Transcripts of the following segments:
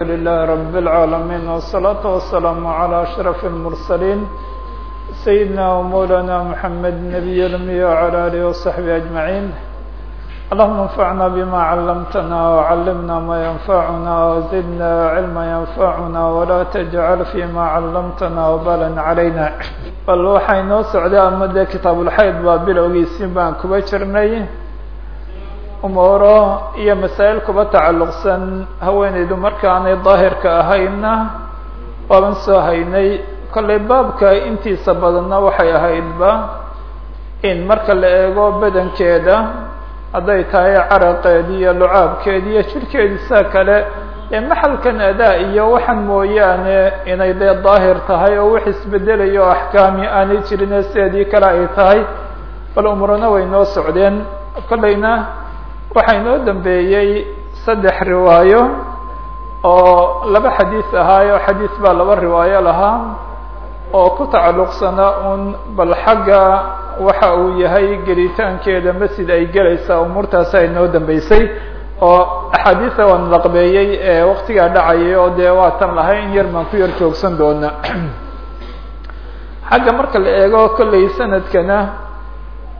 لله رب العالمين والصلاة والسلام على أشرف المرسلين سيدنا ومولانا محمد النبي الأمي وعلى آله وصحبه أجمعين اللهم انفعنا بما علمتنا وعلمنا ما ينفعنا وزدنا علما ينفعنا ولا تجعل فيما علمتنا وبالا علينا bal waxay noo socday ama dee kitaabulxayd baa bilowgiisii baan kuba jirnay umuuro iyo masaa'il kuba tacalluqsan haweeneydu markaanay daahirka ahayna waaban soo haynay. Kollay baabka intiisa badanna waxay ahaydba in marka la eego badankeeda hadday tahay caraqeedi iyo lucaabkeedi iyo jirhkeedisaa kale ee maxalkan adaa iyo waxan mooyaane inay dee daahir tahay oo wax isbedelayo o axkaami aanay jirin sideedii kale ay tahay bal umurana way noo socdeen. Kollayna waxaa inoo dambeeyey saddex riwaayo oo laba xadiis ahaayo xadiis baa laba riwaayo lahaa oo ku tacalluqsana un bal xagga waxa uu yahay gelitaankeeda masjid ay gelaysaa umuurtaasa inoo dambeysay oo axaadiisa waan laqbeeyey ee waktigaa dhacayay oo dee waatan lahay in yar baan ku yar joogsan doona xagga marka la eego kollay sanadkana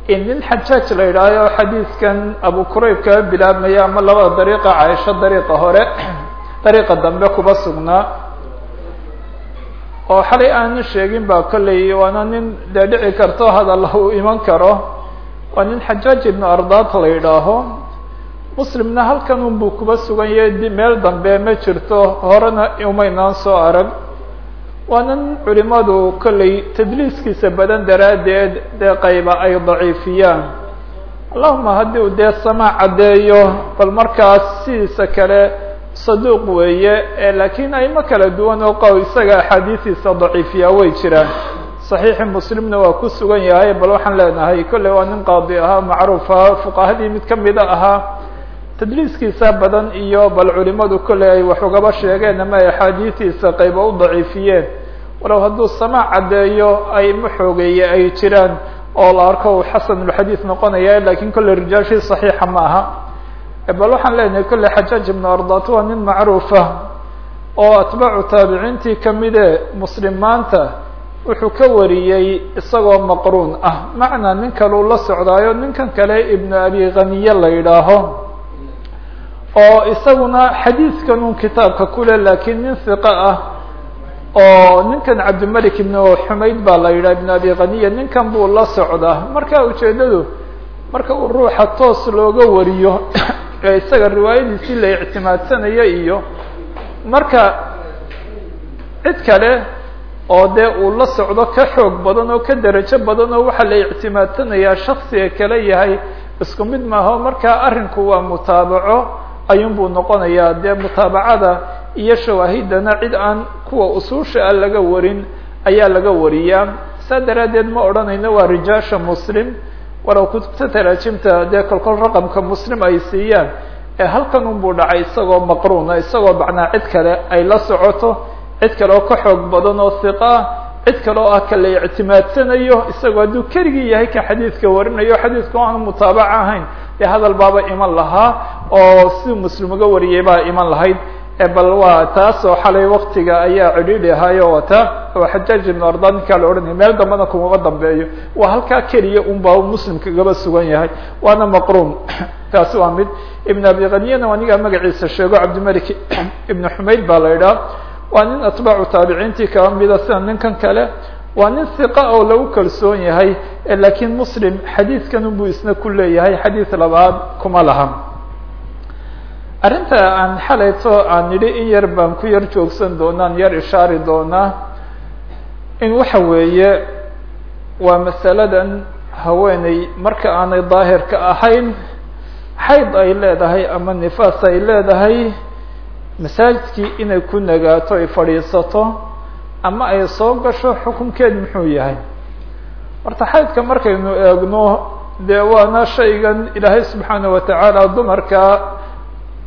in nin xajaaj la yidhaaho xadiiskan abu kurayb kaga bilaabmaya ama labada dariiqa caaisho dariiqa hore dariiqa dambe kuba sugnaa oo xalay aanu sheegin ba kollay waana nin dee dhici karto hadal uu iman karo. Waa nin xajaaj ibnu ardaat la yidhaaho. Muslimna halkan un buu kuba sugan yahay meel dambe ma jirto. Horena umaynaan soo arag waana nin culimadu kollay tadliiskiisa badan daraaddeed dee qayba ay daciifiyaan. Allahuma haddii uu dee samaac caddeeyo bal markaas sidiisa kale saduuq weeye laakiin aymo kala duwan oo qow isaga axaadiisiisa daciifiyaa way jiraan. Saxiixi muslimna waa ku sugan yahay bal waxaan leenahay kolley waa nin qaadi ahaa macruuf ahaa fuqahadii mid kamida ahaa tadliiskiisa badan iyo bal culimadu kolley ay wax ugaba sheegeen ama ay axaadiisiisa qayba u daciifiyeen. Walow hadduu samaac caddeeyo ay ma xoogeeye ay jiraan oo la arko uu xasanulxadiid noqonaya lakiin kolley rijaashii saxiixa ma aha. Bal waxaan leenahay kolley xajaaj ibnu ardat waa nin macruufa oo atbaacu taabiciintii kamide muslim maanta wuxuu ka wariyey isagoo maqruun ah. Macnaa nin kaleu la socdaayo ninkan kale ibnu abi khaniye la yidhaaho oo isaguna xadiidkan un kitaabka kule laakiin nin hiqa ah oo ninkan cabdimalik ibnu xumayd baa la yidhaha ibnu abi khaniya ninkan buu la socdaa. Marka ujeedadu marka uu ruuxa toos looga wariyo ee isaga riwaayadiisii la ictimaadsanayo iyo marka cid kale oo dee uu la socdo ka xoog badan oo ka derajo badan oo waxaa la ictimaadsanayaa shaksiga kale yahay isku mid maaho. Marka arrinku waa mutaabaco ayuun buu noqonayaa dee mutaabacada iyo shawaahidana cid aan kuwa usuusha ah laga warin ayaa laga wariyaa saa daraaddeed ma odhanayno waa rijaasha muslim walow kutubta taraajimta dee kolkol raqamka muslim ay siiyaan ee halkan un buu dhacay isagoo maqruuna isagoo macnaa cid kale ay la socoto cid kale oo ka xoog badan oo hiqa ah cid kale oo ah ka la ictimaadsanayo isagoo hadduu keligii yahay ka xadiidka warinayo xadiidku aanu mutaabaca ahayn dee hadal baaba iman lahaa oo si muslim uga wariyay baa iman lahayd. Bal waa taas oo xalay waktiga ayaa cidhiidhi ahaayo wata. Oo xajaaj ibnu arda ninkaa la odhanaya meel dambena kumaba dambeeyo. Waa halkaa keliya un baa muslimka gaba sugan yahay. Waana maqruun. Taasi waa mid. Ibn abi kaniyana anigaa magaciisa sheego cabdimalik ibnu xumayd baa la idhaha waa nin atbaacu taabiciintii kaba mida sida ninkan kale waa nin hiqa oo lagu kalsoon yahay lakiin muslim xadiidkan unbuu isna ku leeyahay xadiid labaad kuma laha. Arrinta aan xalayto aan nidhi in yar baan ku yar joogsan doonaan yar ishaari doonaa in waxa weeye waa masaladan haweeney. Marka aanay daahirka ahayn xayd ay leedahay ama nifaas ay leedahay masaajidkii inay ku nagaato ay fadhiisato ama ay soo gasho xukunkeed muxuu yahay? Horta xaydka markaynu eegno dee waana shaygan ilaahay subxaana watacaala dumarka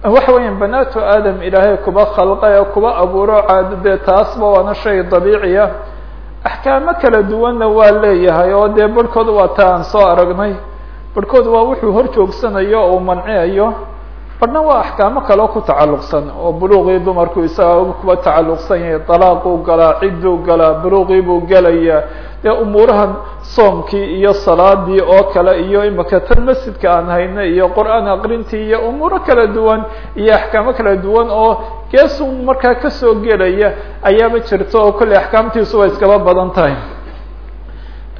waxa weeyaan banaatu aadam ilaahay kuba khalqay kuba abuuro caado dee taasba waana shay dabiiciya. Axkaamo kala duwanna waa leeyahay oo dee barhkood waa ta aan soo aragnay. Barhkood waa wuxuu hor joogsanayo oo uu barhna waa axkaamo kaleo ku tacalluqsan oo buluuqii dumarku isaga kuwa tacalluqsan yahay dalaaquu galaa cidduu galaa buluuqii buu gelayaa. Dee umuurahan soomkii iyo salaadii oo kale iyo imaka tan masjidka aan hayna iyo qur'aan aqrintii iyo umuuro kala duwan iyo axkaamo kala duwan oo geesun markaa ka soo gelaya ayaaba jirto oo kolley axkaamtiisu way iskaba badan tahay.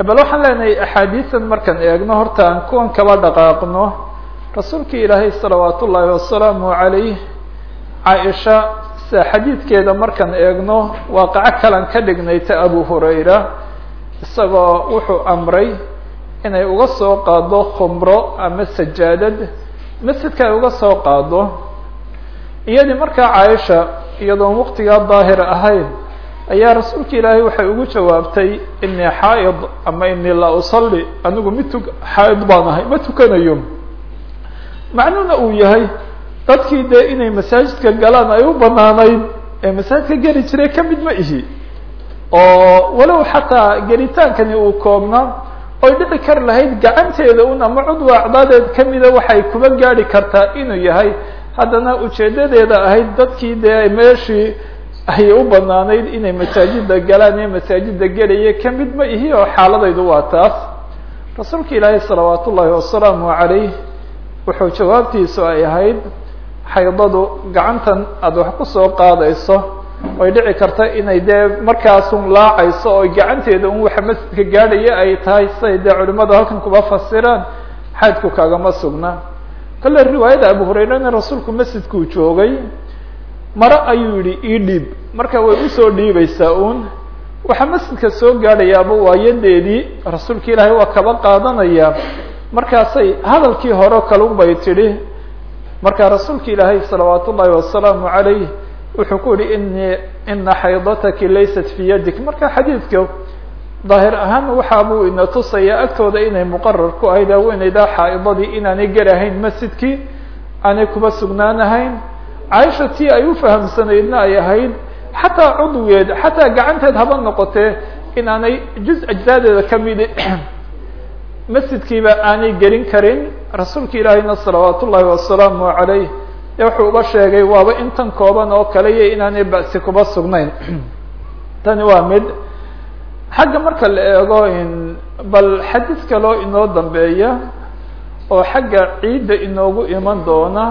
Bal waxaan leenahay axaadiisan markaan eegno horta aan kuwan kaba dhaqaaqno rasuulkii ilaahay salawaat ullaahi wasalaamu calayh caaisha sida xadiidkeeda markaan eegno waaqaco kalan ka dhignayta abu hurayra isagoo wuxuu amray inay uga soo qaado khumro ama sajaadad. Masjidka ay uga soo qaado iyadii markaa caaisha iyadoon waqtigaa daahir ahayn ayaa rasuulka ilaahay waxay ugu jawaabtay inii xaaid ama inii laa usalli anigu mid tu xaaid baan ahay ma tukanayo macnuhuna uu yahay dadkii dee inay masaajidka galaan ay u banaanayd ee masaajidka geli jiray ka mid ma ihi. Oo walow xataa gelitaankani uu koobnaa oy dhici kar lahayd gacanteeda un ama cudwa acdaadeed kamida waxay kuba gaadi kartaa inuu yahay. Haddana ujeedadeeda ahayd dadkii dee meeshii ayay u banaanayd inay masaajida galaan ee masaajida gelaya ka mid ma ihi oo xaaladaydu waa taas. Rasuulka ilaahay salawaat ullaahi wasalaamu calayh wuxuu jawaabtiisu ay ahayd xaydadu gacantan aada wax ku soo qaadayso way dhici karta inay dee markaasun laacayso oo gacanteeda un waxa masjidka gaadhaya ay tahay siday dee culimadu halkan kuba fasiraan xaydku kaagama sugna. Kale riwaayada abu hurayrana rasuulku masjidkuu joogay mare ayuu yihi ii dhiib. Marka way u soo dhiibaysaa uun waxaa masjidka soo gaadhayaaba waa yadeedii rasuulka ilaahay waa kaba qaadanaya markaasay hadalkii hore kalun bay tidhi markaa rasuulka ilaahay salawaat ullaahi wasalaamu calayh wuxuu ku yihi ini ina xaydataki laysat fi yadik. Marka xadiidka daahir ahaan waxaabuu ina tusaya agtooda inay muqarar ku ahayd haweeneydaa xaaidadii inaanay gelahayn masjidkii aanay kuba sugnaanahayn. Caaisha tii ay u fahamsanaydna ay ahayd xataa cudwigeed xataa gacanteed haba noqotee in aanay juz ajzaadeeda kamidi masjidkiiba aanay gelin karin rasuulka ilaahayna salawaat ullaahi wasalaamu calayh dee wuxuu uba sheegay waaba intan kooban oo kale iyo inaanay ba'si kuba sugnayn. Tani waa mid. Xagga marka la eego bal xadiid kaloo inoo dambeeya oo xagga ciidda inoogu iman doona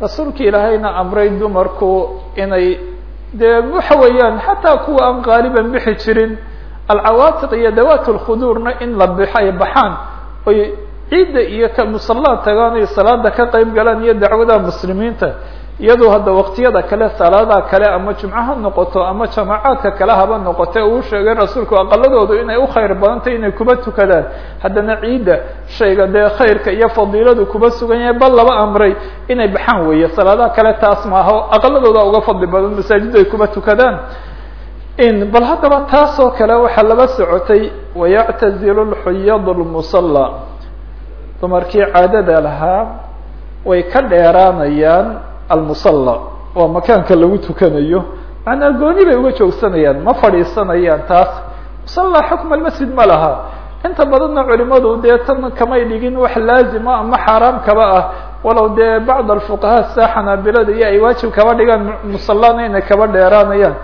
rasuulka ilaahayna amray dumarku inay dee waxa weeyaan xataa kuwa aan qaaliban bixi jirin alcawaatiq iyo dawaat lkhuduurna in la bixo ay baxaan oy ciidda iyo ka musallaad tagaan iyo salaada ka qeyb galaan iyo dacwada muslimiinta iyadoo hadda waqtiyada kale salaadaha kale ama jumco ha noqoto ama jamaacaadka kale haba noqote uu sheegay rasuulku aqaladoodu inay u khayr badantay inay kuba tukadaan. Haddana ciidda shayga dee khayrka iyo fadiiladu kuba sugan yahay bal laba amray inay baxaan weeye. Salaadaha kale taas maaha aqaladooda uga fadli badan masaajidda ay kuba tukadaan bal haddaba taas oo kale waxaa laba socotay wayactazilu lxuyad lmusalla dumarkii caadada lahaa way ka dheeraanayaan almusalla waa makaanka lagu tukanayo. Macnaa gooni bay uga joogsanayaan ma fadhiisanayaan taas. Musalla xukma almasjid ma laha. Inta badanna culimadu dee tan kamay dhigin wax laazima ama xaaraam kaba ah. Walow dee bacd alfuqahaa saa xanaabilada iyo ay waajib kaba dhigaan musallana inay kaba dheeraanayaan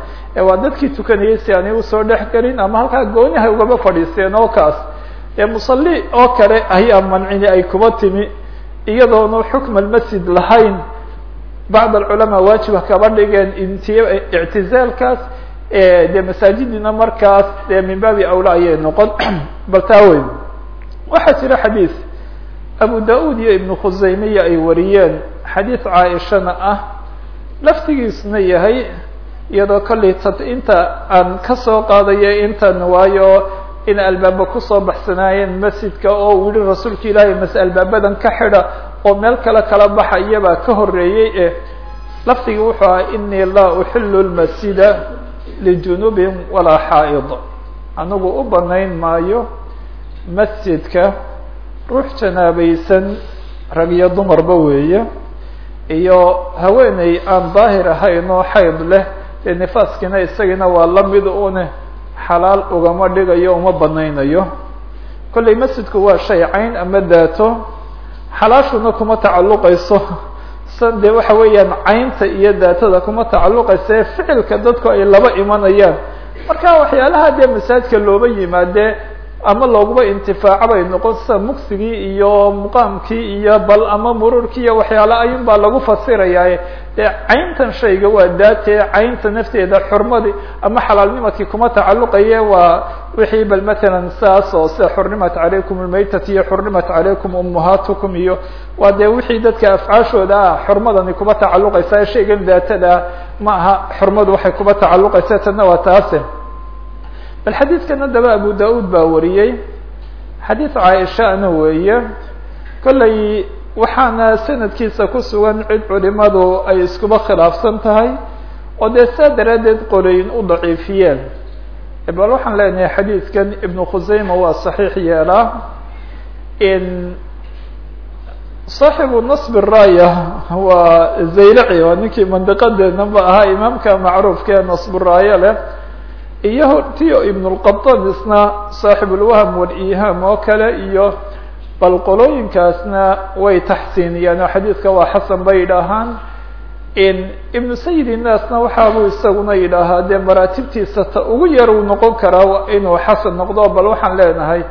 waa dadkii tukanayay si aanay u soo dhex gelin ama halkaa goonihay ugaba fadhiisteen oo kaas. Ee musalli oo kale ayaa mancini ay kuba timi iyadoona xukma almasjid lahayn. Bacd alculamaa waajiba kaba dhigeen intiy ictizaalkaas dee masaajidina markaas dee min baabi awla ayay noqon. Bal taa weyn waxaa jira xadiis abu da'uud iyo ibnu khusaymiya ay wariyeen. Xadiis caaishana ah laftigiisna yahay iyadoo kollay t inta aan ka soo qaadayo intan waayo in albaaba ku soo baxsanaayeen masjidka oo yihi rasuulka ilaahay mas albaabadan ka xidha oo meel kale kala baxa iyabaa ka horeeyey e lafdigii wuxuu ahaa inii laa uxilu lmasjida lijunubin walaa xaa'id anigu u banayn maayo masjidka ruux janaabaysan rag iyo dumarba weeye iyo haweeney aan daahir ahayn oo xayd leh dee nifaaskiina isagiina waa la mid une xalaal ugama dhigayo uma banaynayo kollay masjidku waa shay cayn ama daato. Xalaashuna kuma tacalluqayso. Dee waxa weeyaan caynta iyo daatada kuma tacalluqaysa ee ficilka dadku ay laba imanayaan. Marka waxyaalaha dee masaajidka looba yimaadee ama looguma intifaaco bay noqon sida mugsigii iyo muqaamkii iyo bal ama mururkii iyo waxyaale ayun baa lagu fasirayaa dee cayntan shayga waa daatee caynta nafteeda xurmadii ama xalaalnimadkii kuma tacaluqaye waa wixii bal matalan saas oo sida xurnimat calaykum lmaytat iyo xurnimat calaykum ummahaatukum iyo waa dee wixii dadka afcaashooda ah xurmadani kuma tacaluqaysa shaygan daatada ma aha xurmadu waxay kuma tacaluqaysa tana waa taase bal xadiidkan haddaba abu da'ud baa wariyey. Xadiid caaisha-na weeye kollay waxaana sanadkiisa ku sugan cid culimadu ay iskuba khilaafsan tahay oo dee saa daraaddeed qorayin u daciifiyeen. Bal waxaan leenahay xadiidkan ibnu khuseyma waa saxiix yeelaa. Saaxibu nasb raaya waa zaylaci waa ninkii mandiqadeena ahaa imaamka macruufka ee nasb raaya leh iyo tio ibn lqaban isna saaxib ulwahm walihaam oo kale iyo bal qolooyinkaasna way taxsiiniyaan. Oo xadiidka waa xasan bay yidhaahaan ibnu sayid innaasna waxaabuu isaguna yidhaahaa dee maraatibtiisa ta ugu yar uu noqon karaa inuu xasan noqdo bal waxaan leenahay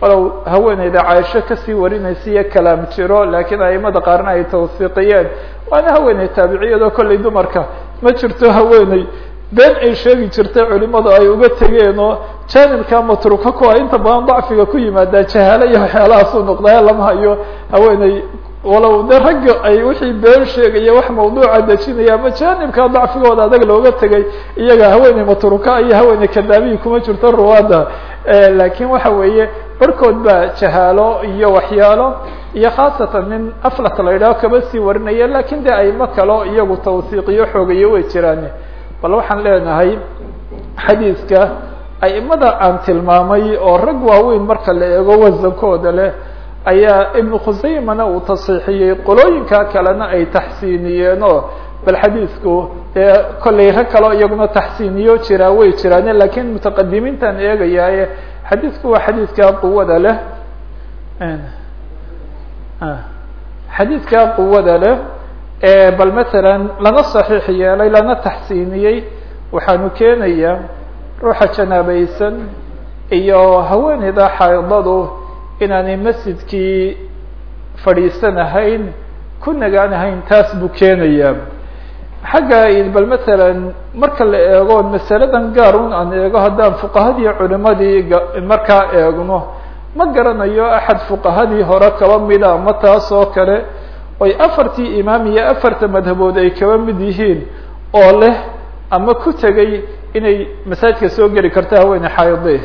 walow haweeneyda caaisho ka sii warinaysa iyo kalaam jiro laakiin aimada qaarna ay tawsiiqiyeen waana haweeney taabiciyadoo kollay dumarka. Ma jirto haweeney been ay sheegi jirtay culimadu ay uga tegeen oo janibka matruka kuwa inta badan dacfiga ku yimaada jahaalo iyo waxyaalahaasuu noqdaa lama hayo haweeney. Walow de ragga ay wixii been sheegaya wax mawduuca dejinaya ama janibka dacfigooda adag looga tegay iyaga haweeney matruka iyo haweeney kadaabiyi kuma jirto ruwaada laakiin waxa weeye barhkood baa jahaalo iyo waxyaalo iyo khaasatan nin aflat la yidhaho kaba sii warinaya laakiin de aimo kalo iyagu tawsiiqiyo xoogayo way jiraan bal waxaan leenahay xadiidka aimada aan tilmaamay oo rag waaweyn marka la eego wasankooda leh ayaa ibnu khuseymana uu tasiixiyey qolooyinka kalena ay taxsiiniyeen oo bal xadiidku dee kollay rag kaleo iyaguna taxsiiniyo jiraa way jiraan lakiin mutaqadimiintaan eegayaaye xadiidku waa xadiidka quwada leh. Xadiidka quwada leh bal matalan lana saxiix yeelay lana taxsiiniyey waxaanu keenayaa ruuxa janaabaysan iyo haweeneyda xaydadu inaanay masjidkii fadhiisanahayn ku nagaanahayn taas buu keenayaa. Xagga bal matalan marka la eego masaladan gaar un aan eego haddaan fuqahadii culimadii markaa eegno ma garanayo axad fuqahadii hore kaba mida ama taas oo kale oy afartii imaam iyo afarta madhabood ay kaba mid yihiin oo leh ama ku tegay inay masaajidka soo geli karto haweene xaayadi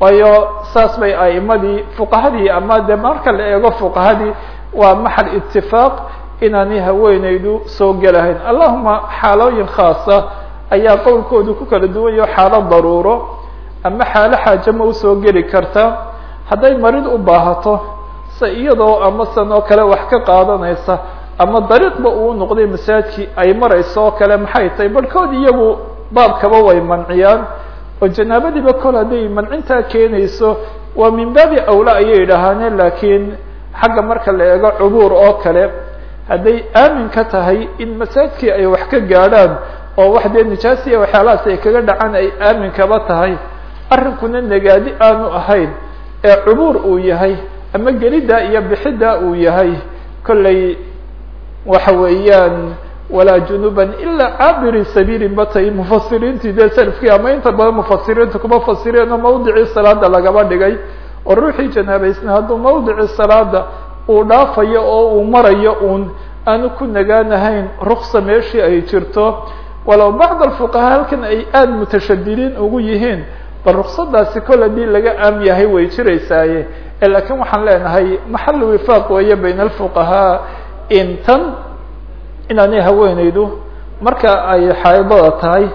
waayo saas bay aimadii fuqahadii ama de marka la eego fuqahadii waa maxal itifaaq inaanay haweeneydu soo gelahayn. Allahuma xaalooyin khaasa ayaa qowlkoodu ku kala duwan yaho xaalo daruuro ama xaalo xaaje ma u soo geli karta. Hadday marid u baahato se iyadoo ama san oo kale wax ka qaadanaysa ama dariiqba uu noqday masaajidkii ay marayso oo kale maxay tahay? Barhkood iyagu baabkaba way manciyaan oo janaabadiiba kol hadday mancintaa keenayso waa min baabi awla ayay idhaahaaneen laakiin xagga marka la eego cubuur oo kale hadday aamin ka tahay in masaajidkii ay wax ka gaadhaan oo wax dee nijaasiya waxyaalahaas ay kaga dhacaan ay aamin kaba tahay. Arrinkuna nagaadi aanu ahayn ee cubuur uu yahay ama geliddaa iyo bixiddaa uu yahay kollay waxa weeyaan walaa junuban ilaa caabiri sabiilin batay mufasiriintii dee salafkii ama inta badan mufasiriinta kuma fasireen oo mawdicii salaada lagaba dhigay. Oo ruuxii janaabaysna hadduu mawdicii salaada uu dhaafayo oo uu marayo uun aanu ku nagaanahayn ruksa meeshii ay jirto. Walow bacd alfuqahaa halkan ay aada mutashadidiin ugu yihiin bal ruksadaasi kol haddii laga aam yahay way jiraysaaye lakiin waxaan leenahay maxal wifaaq weeye bayna alfuqahaa in tan inaanay haweeneydu marka ay xaydada tahay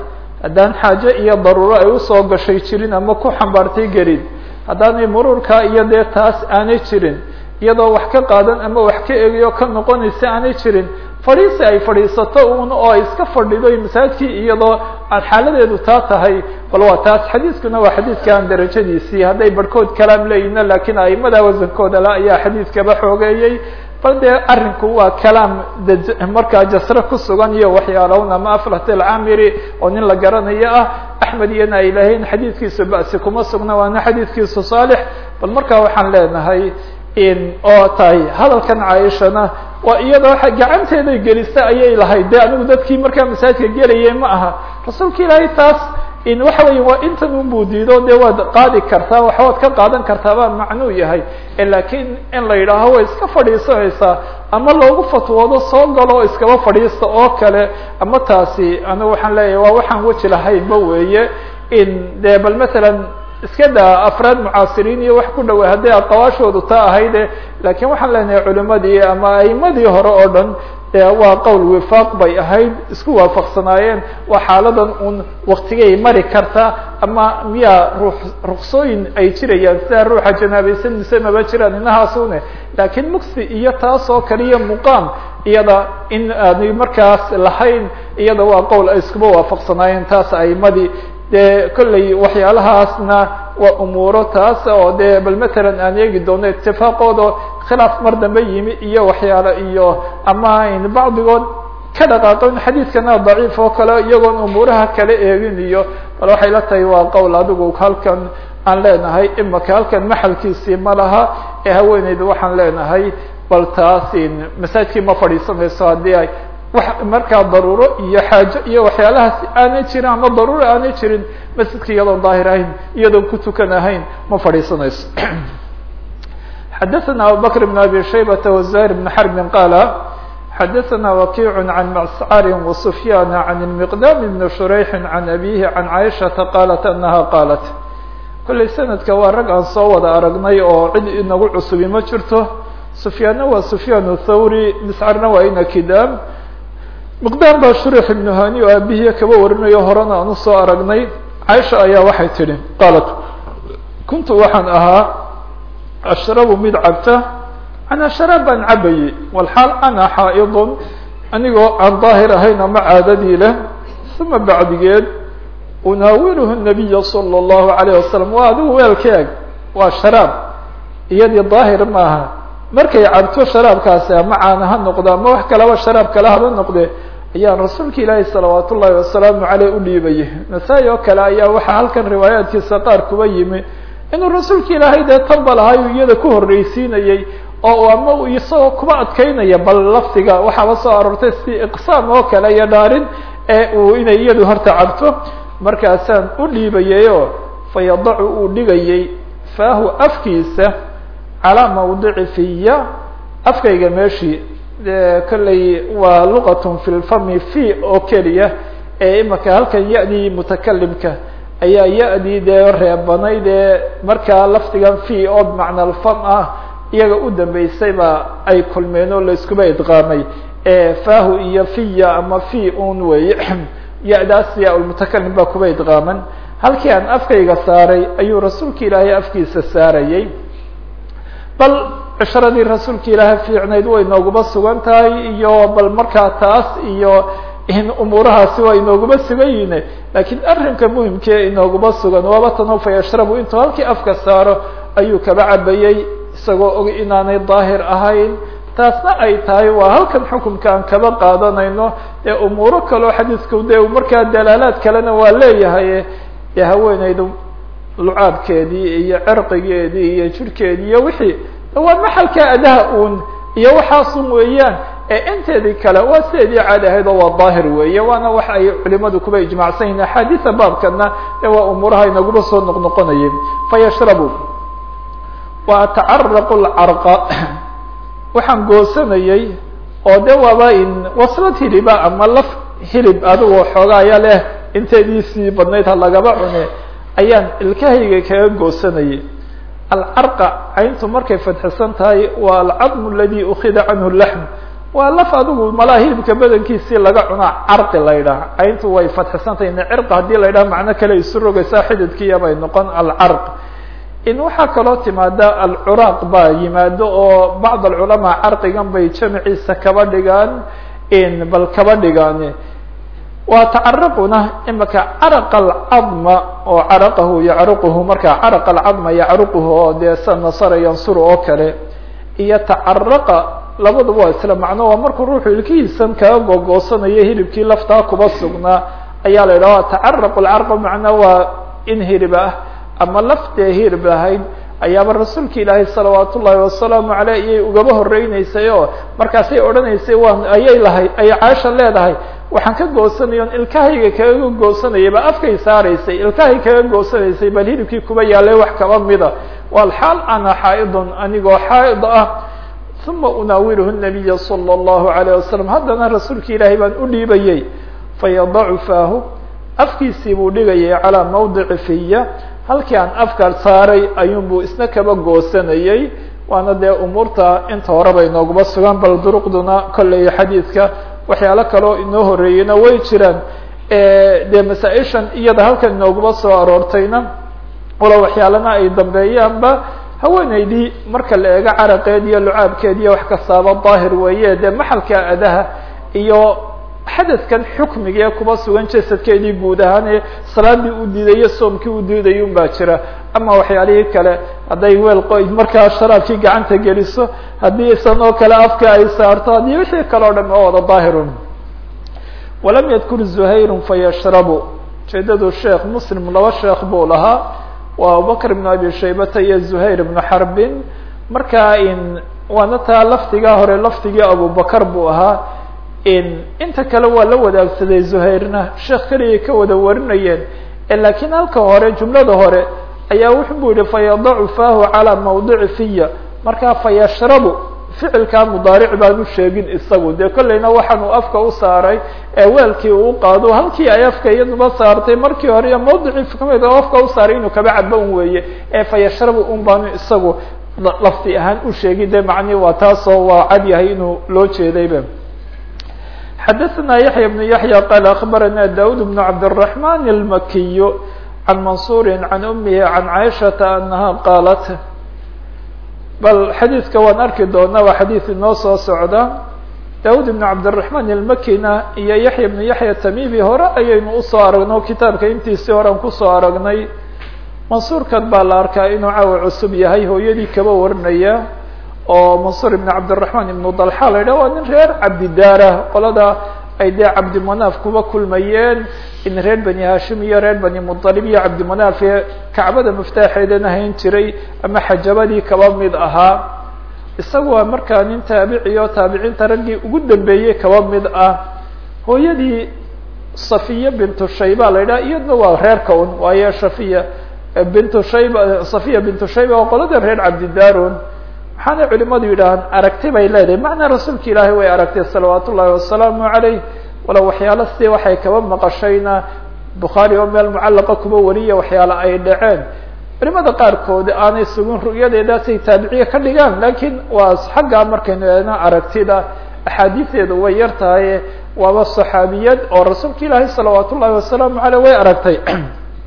haddaan xaaje iyo daruuro ay u soo gashay jirin ama ku xambaartay gelin haddaanay mururka iyo dee taas aanay jirin iyadoo wax ka qaadan ama wax ka egayo ka noqonaysa aanay jirin fadhiisi ay fadhiisato un oo iska fadhido masaajidkii iyadoo aan xaaladeedu taa tahay bal waa taas xadiiskuna waa xadiidkan darajadiisii. Hadday barhkood kalaam leeyihiin lakiin aimada wasankooda ayaa xadiidkaba xoogeeyey. Bal dee arrinku waa kalaam markaa jasre ku sugan iyo waxyaalawn ama aflat alcamiri oo nin la garanayo ah. Axmed iyana ay lahayn xadiidkiisu ba'si kuma sugna waana xadiidkiisu saalix. Bal markaa waxaan leenahay oo tahay. Hadalkan caaishana waa iyadoo gacanteeday gelisa ayay lahayd. De anigu dadkii markaa masaajidka gelayay ma aha. Rasuulka ilaahay taas in waxa weya waa intan unbuu diido de waad qaadi kartaa waxbaad ka qaadan kartaa baa macnuu yahay. Lakiin in la yidhaaho way iska fadhiisanaysaa ama loogu fatwoodo soo galo oo iskaba fadhiista oo kale ama taasi anigu waxaan leeyahay waa waxaan weji lahaynba weeye in de bal matalan iska daa afraad mucaasiriin iyo wax ku dhawaa hadday aqawaashoodu taa ahayde laakiin waxaan leenahay culimadii ama aimadii hore oo dhan waa qowl wifaaq bay ahayd isku waafaqsanaayeen. Waa xaaladan un waktigay mari karta ama miyaa ru ruksooyin ay jirayaan sidaa ruuxa janaabaysan mise maba jiraan inahaasune lakiin mugsi iyo taas oo kaliya muqaam iyada in aanay markaas lahayn iyada waa qowl ay iskuba waafaqsanaayeen taas aimadii de kolley waxyaalahaasna waa umuuro taas oo de bal matalan aan eegi doono itifaaqooda khilaaf mar dambe yimi iyo waxyaalo iyo ama bacdigood ka dhaqaaqo xadiidkana daciif oo kale iyagoon umuuraha kala eegin iyo bal waxay la tahay waa qowl adigu halkan aan leenahay imaka halkan maxalkiisii ma laha ee haweeneyda waxaan leenahay bal taas masaajkii ma fadhiisanayso haddii ay markaa daruuro iyo xaajo iyo waxyaalahaas aanay jirin ama daruuro aanay jirin masjidka iyadoon daahir ahayn iyadoon ku tukan ahayn ma fadhiisanayso xadaثna abubakr بn abi shaybata وزahir بn xarbin qaala xadaثna wakiic can mascari وsufyaan can الmiqdam bn shurayxi can abihi can caiشhaةa qalat anaha qaalat kollay sanadka waa rag aan soo wada aragnay oo cid inagu cusubi ma jirto sufyaanna waa sufyaan thawri miscarna waa ina kidaam miqdaam baa shurix ibnu hani oo aabihii kaba warinayo horena aan u soo aragnay. Caaisha ayaa waxay tidhi qaalat kuntu waxaan ahaa ashrabu mid cabta anaa sharaab baan cabayey walxaal ana xaa'idun anigoo aan daahir ahayn ama caadadii leh uma bacdigeed unaawiluhu nabiya sala allahu alayh wasalam waa adigu weelkeeg waa sharaab iyadii daahir maaha. Markay cabto sharaabkaasi ama caana ha noqdo ama wax kalaba sharaab kale haba noqde ayaan rasuulka ilaahi salawaat ullahi wasalaamu caleyh u dhiibayay. Nasaa-i oo kale ayaa waxaa halkan riwaayaadkiisa qaar kuba yimi. Inuu rasuulka ilaahay dee tanba lahayu iyada ku horreysiinayey oo ama isagoo kuba adkaynaya bal lafdiga waxaaba soo aroortay si iqsaam oo kale iyo dhaarin ee uu inay iyadu horta cabto. Markaasaan u dhiibayayoo fayadacu uu dhigayay faahu afkiisa calaa mawdici fiya afkayga meeshii kolley waa luqatun fi lfami fi oo keliya ee imaka halkan ya-dii ayaa ya-dii dee reebanayd ee markaa lafdigan fi oo bimacna alfam ah iyaga u dambeysay ba ay kulmeen oo laiskuba idqaamay. Fahu iyo fiya ama fi un wey ya-daas ya mutakalim baa kuba idqaaman. Halkii aan afkayga saaray ayuu rasuulka ilaahay afkiisa saarayay. Bal cishradii rasuulka ilaahay fiicnayd way nooguba sugan tahay iyo bal markaa taas iyo umuurahaasi waa inooguma sugan yihiin lakiin arrinka muhimkee inooguma sugan waaba tano fa yashrabu intuu halkii afka saaro ayuu kaba cabayey isagoo og inaanay daahir ahayn. Taasna ay tahay waa halkan xukunka aan kaba qaadanayno. Dee umuuro kaleo xadiisku de markaa dalaalaad kalena waa leeyahay dee haweeneydu lucaabkeedii iyo cirqigeedii iyo jirhkeedii iyo wixii waa maxalka adaha uun iyo waxaasun weeyaan. Ee inteedii kale waa sideedii caadi ahayd oo waa daahir weeye. Waana wax ay culimadu kuba ijmacsan yihiin axaadiisa baabkana waa umuuraha inaguba soo noqnoqonayay. Fayashrabu wa atacaraqu lcarqa waxaan goosanayay oo de waaba in waslad hiliba ama laf hilib adigoo xoogaaya leh inteediisii badnayd ha lagaba cune ayaan ilkahayga kaga goosanayay alcarqa cayntu markay fadxisan tahay waa alcadmu aladi ukida canhu laxm waa laf adigu malaa badankiisii laga cunaa carqi la ydhaha cayntu way fadxisan tahay ina cirqa haddii la ydhaha macno kale isu rogaysaa xididkiiya noqon alcarq in waxaa kaloo timaada alcuraaq baa yimaado oo bacd alculamaa carqigan bay jamciisa kaba dhigaan bal kaba dhigaan waa tacaraquna imaka caraqa alcadma oo caraqahu yacruquhu marka caraqa alcadma yacruquhu oo dee sa nasara yansuru oo kale iyo tacaraqa labaduba waa isla macno waa markuu ruuxu ilkihiisan kaga gogoosanayo hilibkii laftaa kuba sugnaa ayaa la yidhaha tacaraq lcarqa macnaa waa in hirib ah ama laftee hirib ahayd ayaaba rasuulka ilaahay salawaat ullaahi wasalaamu aleyh iyay ugaba horeyneysay oo markaasay odhanaysay waan ayay lahay ayay caasha leedahay waxaan ka goosanayo on ilkahayga kaga goosanayay ba afkay saaraysay ilkahay kaga goosanaysay bal hilibkii kuba yaalay wax kaba mida. Walxaal ana xaaidun anigoo xaaid ah. Uma unaawiluhu nabiya salى اllahu alayh wasalam haddana rasuulka ilaahay baan u dhiibayey fayadacu faahu afkiisii buu dhigayay calaa mawdici fiya halkii aan afka saaray ayuunbuu isna kaba goosanayey waana dee umuurta inta hore bay nooguba sugan bal duruqduna kolley xadiidka waxyaalo kaleo inoo horeeyeyna way jiraan. Dee masaa-ishan iyada halkan inooguma soo aroortayna walo waxyaalana ay dambeeyaanba haweeneydii marka la eego caraqeed iyo lucaabkeed iyo wax kastaaba daahir weeye dee maxalka adaha iyo xadadkan xukmiga ee kuba sugan jasadkeedii guud ahaan salaadii u diidayo soomkii u diiday un baa jira. Ama waxyaalihii kale hadday weel qoy markaa sharaabkii gacanta geliso haddii isan oo kale afka ay saarto haddii wixii kale o dham oo wada daahirun. Walam yadkur zuhayrun fayashrabu ujeedadu sheekh muslim laba sheekh buu lahaa. Waa abubakr ibn abi shaybata iyo zuhayr ibnu xarbin markaa in waana taa lafdigaa hore lafdigii abubakar buu ahaa inta kale waa la wadaagsaday zuhayrna sheekh keligay ka wada warinayeen lakiin halka hore jumlada hore ayaa wuxu bu yihi fayadacu faahu calaa mawdici fiya markaa fayashrabu ficilkaa mudaaric baanu sheegin isagu. Dee kolleyna waxaan uu afka u saaray ee weelkii uu qaado halkii ay afka iyaduba saartay markii hore iyo mawdicii ka mid afka u saaray inuu kaba caba un weeye ee fayashrabu un baanu isagu lafdi ahaan u sheegin. De macnihi waa taasoo waa cad yahay inuu loo jeedayba xadaثna yaحya بن yaحyى qal aخbarana daud بن cabdالرaحman الmakiy can mansuri can umihi can caiشhaةa anaha qaalat bal xadiidka waan arki doona waa xadiid inoo soo socda daud بn cabdالرaحman الmakina iyo yaحya بn yaحya tamibi hore ayaynu usoo aragno kitaabka intiisii horean kusoo aragnay mansuurkan baa la arkaa inuu caawa cusub yahay hooyadii kaba warinaya oo mansur ibn cabdiraxmaan ibnu dalxa la yidhah waa nin reer cabdidaarah qolada ay dee cabdimanaaf kuba kulmayeen in reer bani hashim iyo reer bani mudalib iyo cabdimanaaf kacbada miftaaxeedana hayn jiray ama xajabadii kaba mid ahaa. Isagu waa markaa nin taabici oo taabiciinta raggii ugu dambeeyey kaba mid ah. Hooyadii safiya bintu shayba la yidhaha iyadna waa reerka un waayo shafiya bintu shayba safiya bintu shayba oo qolada reer cabdidarun waxaana culimadu yidhaahaan aragti bay leedahay. Macnaa rasuulka ilaahay way aragtay salawaat ullahi wasalaamu calayh. Walow waxyaalo si waxay kaba maqashayna. Bukhaari oo meel mucallaqa kuba wariya waxyaalo ay dhaceen. Culimada qaarkood aanay sugin ru'yadeedaasay taabiciye ka dhigaan lakiin waa xaggaa markaynu eegno aragtida. Axaadiisteedu way yar tahay waaba saxaabiyad oo rasuulka ilaahay salawaat ullahi wasalaamu caleyh way aragtay.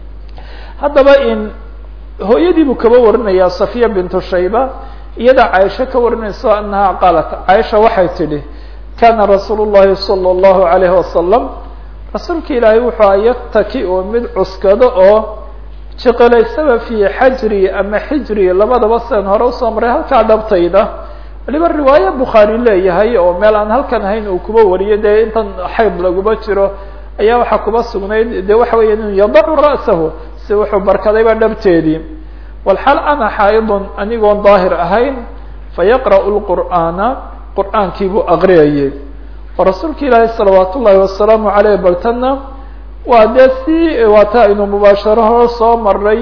Haddaba in hooyadii buu kaba warinayaa safiya bintu shayba iyada caaisha ka warinayso anaha qaalat caaisha waxay tidhi kana rasuul llahi salى اllahu alayhi wasalam rasuulka ilaahay wuxuu a yaktaki oo mid cuskado oo jiqilaysaba fi xajri ama xijri labadaba sidan hore u soo maray halkaa dhabtayda. Waliba riwaaye bukhaari leeyahay oo meel aan halkan ahayn uu kuba wariyo dee intan xayd laguma jiro ayaa waxaa kuba sugnayd de waxa weya inu yadacu ra'sahu si wuxuu barkadayba dhabteedii walxal ana xaaidun anigoon daahir ahayn fayaqra'u lqur'aana qur'aankii buu aqriyayay. Oo rasuulka ilaahay salawaat ullaahi wasalaamu caleyh baltana waa dee si waata aynu mubaasharaho soo maray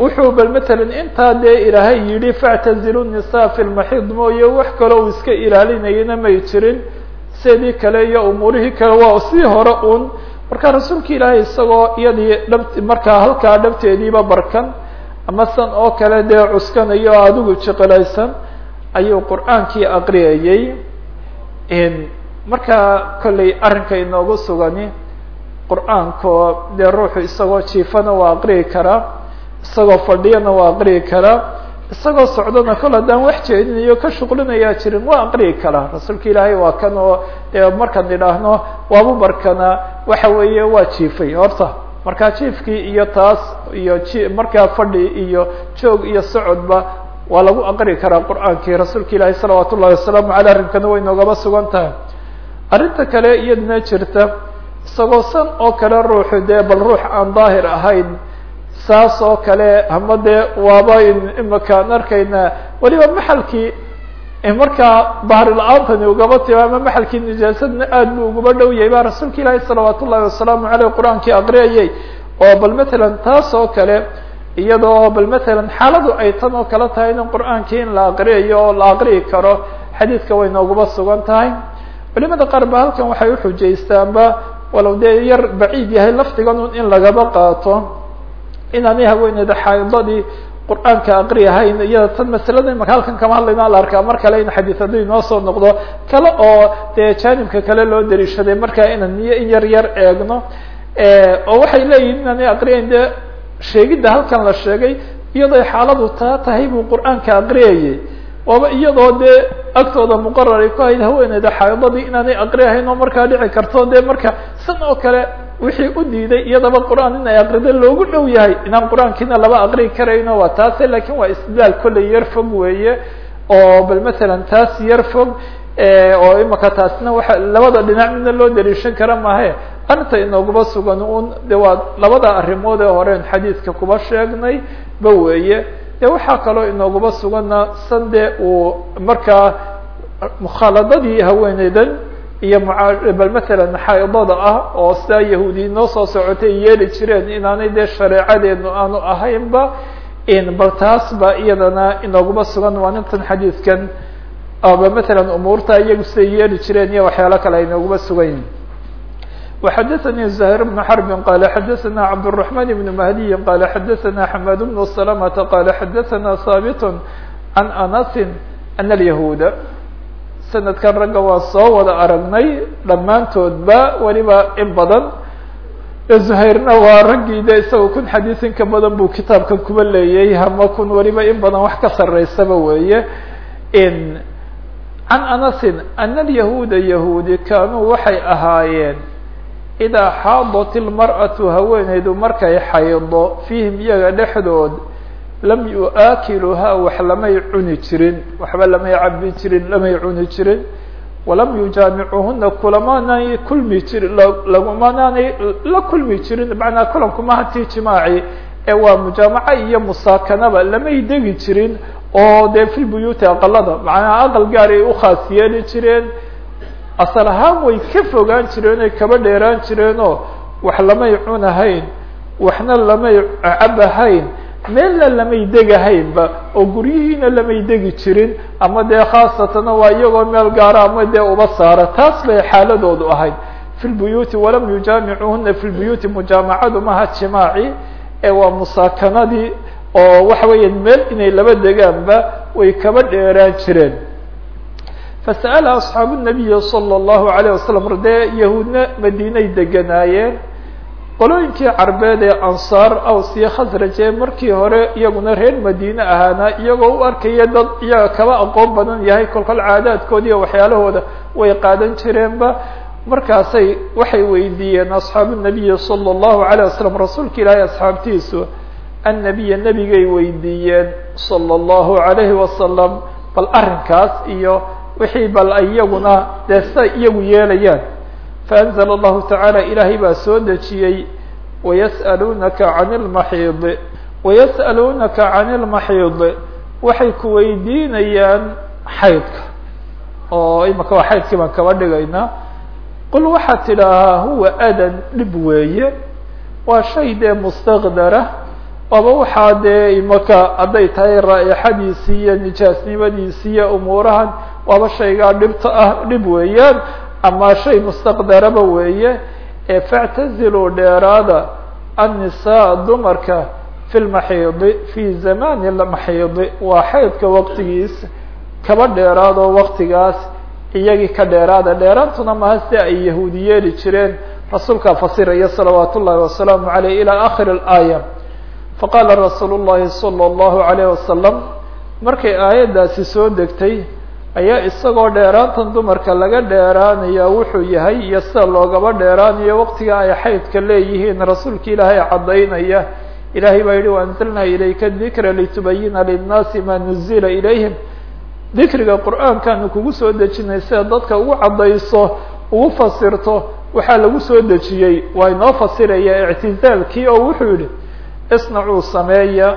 wuxuu bal matalan intaa dee ilaahay yidhi factazilu nisa fi lmaxiid mooye wax kale uu iska ilaalinayana may jirin sidii kale iyo umuurihii kale waa sii hore un marka rasuulka ilaahay isagoo iyadii dhab markaa halkaa dhabteediiba barkan ama san oo kale dee cuskanayo o adigu jiqilaysan ayuu qur'aankii aqriyayey markaa kollay arrinka inoogu sugani qur'aanko dee ruuxu isagoo jiifana waa aqriyi karaa isagoo fadhiyana waa aqriyi karaa isagoo socdona kol haddaan wax jeedinayo ka shuqlinayaa jirin waa aqriyi karaa rasuulka ilaahay waa kan oo markaan idhaahno waabu barkana waxa weeye waa jiifay horta markaa jiifkii iyo taas iyo ji markaa fadhi iyo joog iyo socodba waa lagu aqri karaa qur'aankii rasuulka ilaahi salawaat ullahi wasalaamu aley arrinkana way noogaba sugan tahay. Arrinta kale iyadna jirta isagoo san oo kale ruuxu dee bal ruux aan daahir ahayn saas oo kale ama dee waaba imakaan arkayna weliba maxalkii markaa bahri la'aantani ugaba timi ama maxalkii nijaasadna aad buu uguba dhow yahay baa rasuulka ilaahi salawaat ullahi wasalaamu aleyh qur'aankii aqriyayay. Oo bal matalan taas oo kale iyadoo bal matalan xaaladu ay tan oo kale tahay in qur'aankii in la aqriyayo oo la aqriyi karo xadiidka way nooguba sugan tahay. Culimada qaar ba halkan waxay uxujaystaanba walow dee yar baciid yahay lafdigan in lagaba qaato. Inaanay haweeneyda xaaidadii qur'aanka aqri ahayn iyada tan masalada imaka halkan kama hadlayno la arkaa. Mar kale in xadiis hadduu soo noqdo kale oo dee jaanibka kale loo dariishaday markaa inaan niyo in yar yar eegno oo waxay leeyihiin inaanay aqriyayn dee sheegidda halkan la sheegay iyadoo xaaladu taa tahay buu qur'aanka aqriyayay waaba iyadoo dee agtooda muqarar ay ku hayd haweeneyda xaaidadii inaanay aqri ahayn oo markaa dhici karto dee marka san oo kale wixii u diiday iyadaba qur'aan in ay aqrida loogu dhow yahay. Inaan qur'aankiina laba aqri karayno waa taase laakiin waa istidlaal kolley yar fog weeye. Oo bal matalan taas yar fog oo imaka taasna waa labada dhinac midna loo dariishan kara maahe. Arrinta inoogaba sugan un de waa labada arrimood ee horeen xadiidka kuba sheegnay ba weeye. De waxaa kaloo inoogaba suganna san de uu markaa mukhaaladadii haweeneydan iyo bal matalan xaaidada ah oo sidaa yahuudi noo soo socotay yeeli jireen inaanay dee shareecadeenu aanu ahaynba bal taas ba iyadana inooguma sugan waa nintan xadiidkan ba matalan umuurta iyagu siday yeeli jireen iyo waxyaalo kale ay inooguma sugan yihin وxadثnي زهير بن حرب qال xadثna cبدالرحمن بن مهدي qال xadثna حماد بن سلمة qال xadثna ثابت عن أنس أن اليهوd sanadkan ragga waa soo wada aragnay dhammaantoodba weliba in badan. Zuhayrna waa raggii de isaga kun xadiis in ka badan buu kitaabkan kuba leeyahy ama kun weliba in badan wax ka sarreysaba weeye. N can anasin ana alyahuuda yahuudi kaanuu waxay ahaayeen idaa xaadat ilmar'atu haweeneydu markay xaydo fiihim iyaga dhexdood lam yu'aakiluhaa wax lamay cuni jirin waxba lamay cabi jirin lamay cuni jirin. Walam yujaamicuhuna kulamaanay kulmi jirin lagumanaanay la kulmi jirin. Macnaa kulankuma hatii jimaaci ee waa mujaamaca iyo musaakanaba lamay degi jirin oo dee fi lbuyuuti aqalada macnaha aqal gaar ay u khaas yeeli jireen. Asal ahaan way ka fogaan jireen oy kaba dheeraan jireenoo wax lamay cunahayn waxna lamay cabahayn meelna lamay degahaynba oo guryihiina lamay degi jirin ama dee khaasatana waa iyagoo meel gaara ama dee uba saara taas bay xaaladoodu ahayd. Fi lbuyuuti walam yujaamicuhuna fi lbuyuuti mujaamacadu maha jimaaci ee waa musaakanadii oo waxa weeya meel inay laba degaanba way kaba dheeraan jireen. Fasa'ala asxaabu nabiyi sala allahu alayh wasalam dee yahuudna madiinay deganaayeen qolooyinkii carbeed ee ansaar aws iyo khasraj ee markii hore iyaguna reer madiine ahaana iyagoo u arkaya dad iyaga kaba aqoon badan yahay kolkol caadaadkoodi iyo waxyaalahooda way qaadan jireenba. Markaasay waxay weydiiyeen asxaabu nabiyi sala allahu alayh wasalam rasuulka ilaahay asxaabtiisu annabiya nebigay weydiiyeen sala allahu alayhi wasalam bal arrinkaas iyo wixii bal iyaguna dee iyagu yeelayaan faanzla allahu tacaala ilaahay baa soo dejiyey wayas'aluunaka can lmaxiidi wayas'aluunaka can ilmaxiid waxay ku weydiinayaan xaydka oo imaka waa xaydkii baan kaba dhigaynaa qul waxaad tidhaahaa huwa adan dhib weeye waa shay dee mustaqdara aba waxaa dee imaka hadday tahay raaixadiisii iyo nijaasnimadiisii iyo umuurahan waaba shaygaa dhibta ah dhib weeyaan ama shay mustaqdaraba weeye ee factaziluu dheeraada annisaa dumarka fi lmaxiidi fi zamani lmaxiidi waa xaydka waqtigiis kaba dheeraadoo waqtigaas iyagii ka dheeraada. Dheeraantuna maha si ay yahuudi yeeli jireen. Rasuulkaa fasiraya salawaat ullahi wasalaamu aleyh ilaa akhiri aaya faqaala rasuul llahi salى اllahu alayh wasalam markay aayaddaasi soo degtay ayaa isagoo dheeraantan dumarka laga dheeraanaya wuxuu yahay iyo sida loogaba dheeraanayo waqtiga ay xaydka leeyihiin rasuulka ilaahay caddaynaya. Ilahay baa yihi waanzalnaa ilayka dikra litubayina linnaasi ma nuzila ilayhim. Dikriga qur'aankaanu kugu soo dejinay sida dadka ugu caddayso ugu fasirto waxaa lagu soo dejiyey. Waa inoo fasiraya ictizaalkii oo wuxuu yihi isnacuu sameeya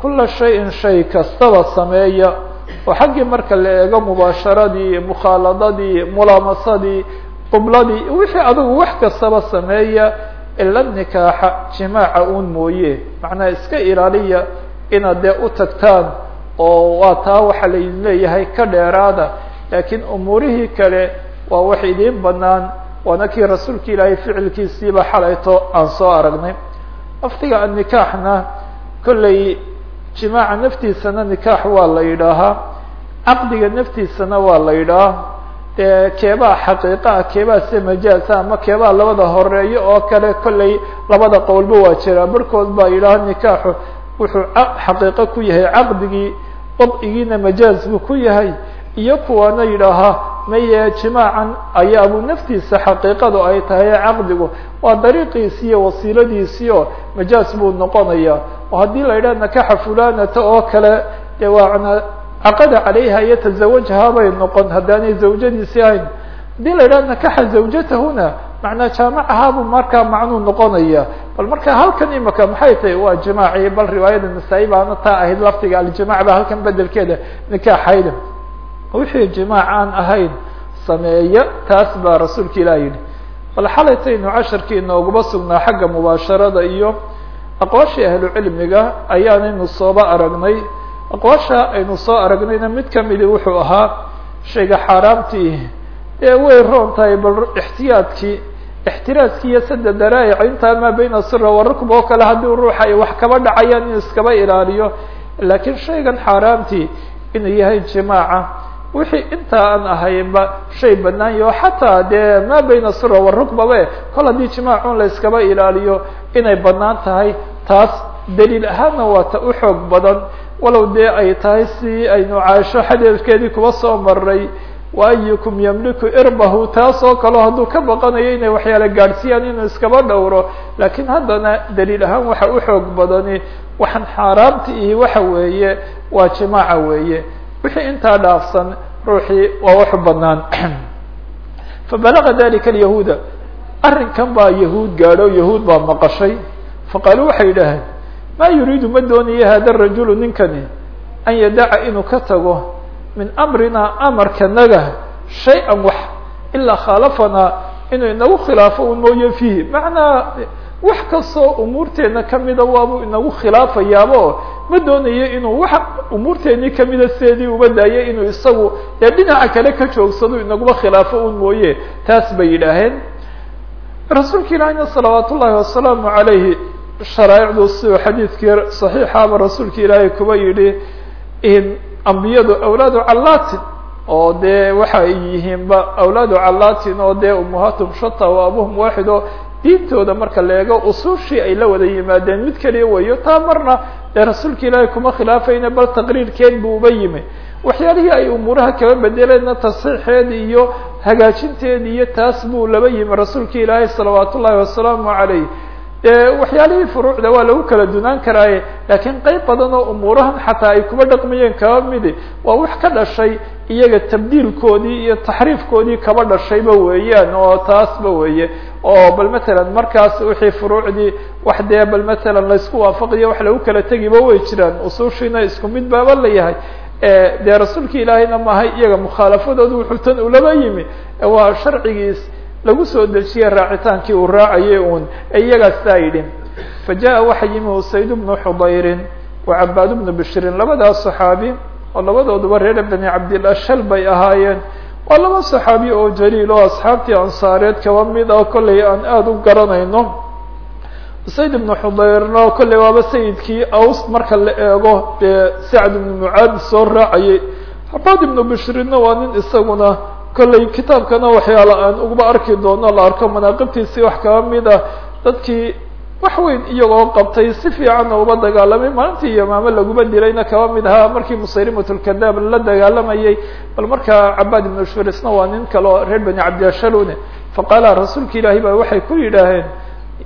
kula shayin shay kastaba sameeya oo xaggii marka la eego mubaasharadii mukhaaladadii mulaamasadii qubladii wixii adigu wax kastaba sameeya ila nikaaxa jimaaca uun mooye. Macnaha iska ilaaliya inaad dee u tagtaan oo waa taa waxaa laydin leeyahay ka dheeraada. Laakiin umuurihii kale waa wax idiin banaan waana kii rasuulka ilaahay ficilkiisiiba xalayto aan soo aragnay. Lafdiga annikaaxna kollay jimaaca naftiisana nikaax waa la yidhaahaa caqdiga naftiisana waa la yidhaah dee keebaa xaqiiqaa keebaa se majaasa ama keebaa labada horeeyo oo kale kollay labada qowlba waa jiraa. Barhkood baa yidhaha nikaaxu wuxuu xaqiiqo ku yahay caqdigii wadcigiina buu ku yahay iyo kuwana yidhaahaa maye jimaacan ayaabuu naftiisa xaqiiqadu ay tahay caqdigu waa dariiqiisi iyo wasiiladiisii majaaz buu noqonaya oo haddii la yidhaha nakaxa fulanata oo kale dee waa caqada calayha iyo tazawajhaa bay noqon haddaanay zawjadiisi ahayn. Haddii la yidhaha nakaxa zawjatahuna macnaa jaamacahaabuu markaa macnuu noqonaya. Bal marka halkan imika maxay tahay? Waa jimaaci bal riwaayada nasaa-i baana taa ahayd lafdiga aljimaac ba halkan bedelkeeda nikaaxayda. Wixii jimaac aan ahayn sameeya taas baa rasuulka ilah yidhi. Bal xalaytaynu casharkii inooguma sugnaa xagga mubaasharada iyo aqwaashii ahlu cilmiga ayaanaynu sooba aragnay. Aqwaasha aynu soo aragnayna mid kamidi wuxuu ahaa shayga xaaraamtii ee way roon tahay bal ixtiyaadkii ixtiraaskii iyo sada daraa'ic intaa maa bayna sira warukb oo kale haddii ruuxa ay wax kaba dhacayaan inuu iskaba ilaaliyo. Laakiin shaygan xaaraamtii inuu yahay jimaaca wixii intaa aan ahaynba shay banaan yaho xataa dee maa bayna sira warukbabe kol haddii jimaacun la iskaba ilaaliyo inay bannaan tahay taas daliil ahaanna waa ta u xoog badan. Walow dee ay tahay si aynu caasho xadeedkeedii kuba soo maray waayukum yamliku irbahu taas oo kaleo hadduu ka baqanayo inay waxyaala gaadhsiiyaan inuu iskaba dhowro. Laakiin haddana daliil ahaan waxa u xoog badani waxaan xaaraamta ihi waxa weeye waa jimaaca weeye. Wixii intaa dhaafsan ruuxii waa waxu banaan fabalaga dalika alyahuuda. Arrinkan baa yahuud gaadho yahuud baa maqashay faqaaluu waxay yidhaaheen ma yuriidu ma doonayo hada rajulu ninkani an yadaca inuu ka tago min amrina amarkanaga shay-an wax ilaa khaalafanaa inuu inagu khilaafo un mooye fiihi macnaa wax kastoo umuurteena kamida waabuu inagu khilaafayaabo ma doonayo inuu wax umuurteennii kamida sideedii uba daayo inuu isagu dee dhinaca kale ka joogsado inaguba khilaafo un mooye taas bay yidhaaheen rasuulka ilaahina salawaat ullaahi wasalaamu calayhi sharaaicdu siduu xadiidkii saxiixaaba rasuulka ilaahay kuba yidhi ambiyadu awlaadu callatin oo dee waxa yihiinba awlaadu callatin oo dee umuhatum shata wa abuhum waaxid oo diintooda marka la eego usuushii ay la wada yimaadeen mid keliya weeyo taa marna dee rasuulka ilaahay kuma khilaafayna bal taqriirkeed buu uba yimi. Waxyaalihii ay umuuraha kaba bedeleenna tasxiixeedi iyo hagaajinteedi iyo taas buu laba yimi. Rasuulka ilaahay salawaat ullaahi wasalaamu calayh waxyaalihii furuucda waa lagu kala dunaan karaaye laakiin qeyb badan oo umuurahan xataa ay kuba dhaqmayeen kaba midi. Waa wax ka dhashay iyaga tabdiilkoodii iyo taxriifkoodii kaba dhashayba weeyaan oo taasba weeye. Oo bal matalan markaas wixii furuucdii wax dee bal matalan laysku waafaqiyo wax lagu kala tegiba way jiraan. Usuushiina isku mid baaba la yahay. Dee rasuulka ilaahayna maaha iyaga mukhaalafadoodu wuxuu tan ulaba yimi. Waa sharcigiis lagu soo dejiye raacitaankii uu raacayay uun iyagaa sidaa yidhi fa jaa waxa yimi sayd bnu xudayrin wa cabaad bnu bishrin labadaa saxaabi oo labadooduba reer bani cabdilashal bay ahaayeen. Waa laba saxaabi oo jaliil oo asxaabtii ansaareed kaba mid ah kollay aan aada u garanayno. Usayd bnu xudayrna kollay waaba sayidkii aws marka la eego dee sacd ibnu mucaad soo raacayay. Cabaad ibnu bishrinna waa nin isaguna kollay kitaabkana waxyaala aan uguba arki doono la arko manaaqibtiisii wax kaba mid ah. Dadkii wax weyn iyagoo qabtay si fiicanna uba dagaalamay maalintii yamaamo laguma dilayna kaba mid ahaa markii musaylimatlkadaab la dagaalamayay bal markaa cabaad ibnu shrisna waa nin kale oo reer bani cabdiashalune faqaala rasuulka ilaahay baa waxay ku yidhaaheen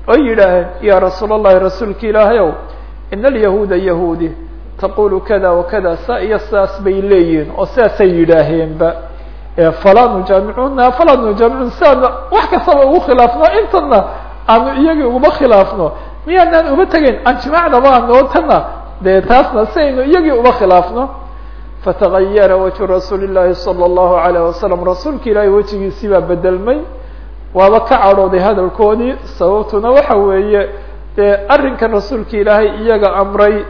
ay yidhaaheen ya rasuul allahi rasuulka ilaahay ow ina alyahuuda yahuudi taqulu kada wakada saa iyo sidaas bay leeyihiin oo sidaasay yidhaaheenba falaa nujaamicuna falaa nujaamicun si aanu wax kastaba ugu khilaafno intana aanu iyagii uguma khilaafno miyaanaan uba tegeyn aan jimaacnaba ano tana dee taasna si aynu iyagii uba khilaafno. Fatagayara wajhu rasuuli llahi salى اllahu alayh wasalam rasuulka ilaahay wejigiisii baa bedelmay waaba ka cadhooday hadalkoodii sababtuna waxa weeye dee arrinkan rasuulka ilaahay iyaga amray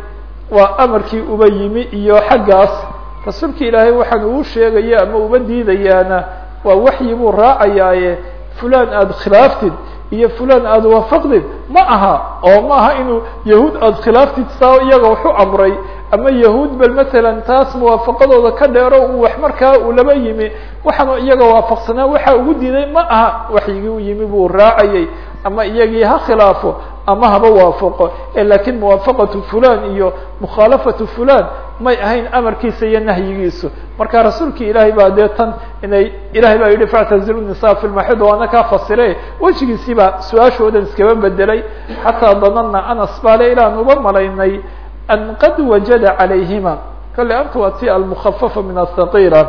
waa amarkii uba yimi iyo xaggaas rasuulka ilaahay waxaan uu sheegaya ama uba diidayaana waa waxyi buu raacayaaye fulan aada khilaaftid iyo fulan aada waafaqdid ma aha oo ma aha inuu yahuud aada khilaaftid saa iyaga waxu amray ama yahuud bal matalan taas muwaafaqadooda ka dheero uu wax markaa uu laba yimi. Waxaanu iyaga waafaqsanaa waxa ugu diiday ma aha waxyigii u yimi buu raacayay. Ama iyagii ha khilaafo ama haba waafaqo laakiin muwaafaqatu fulan iyo mukhaalafatu fulan may ahayn amarkiisa iyo nahyigiisu. Marka rasuulki ilaahay baa dee tan inay ilahay baa yihi factazilu nisa fi lmaxid waana kaa fasire wejigiisii baa su'aashoodan iskaba bedelay xataa danana anas baale ilaan uba malaynay an qad wajada calayhima. Kale anta waa ti almukhafafa min athaqila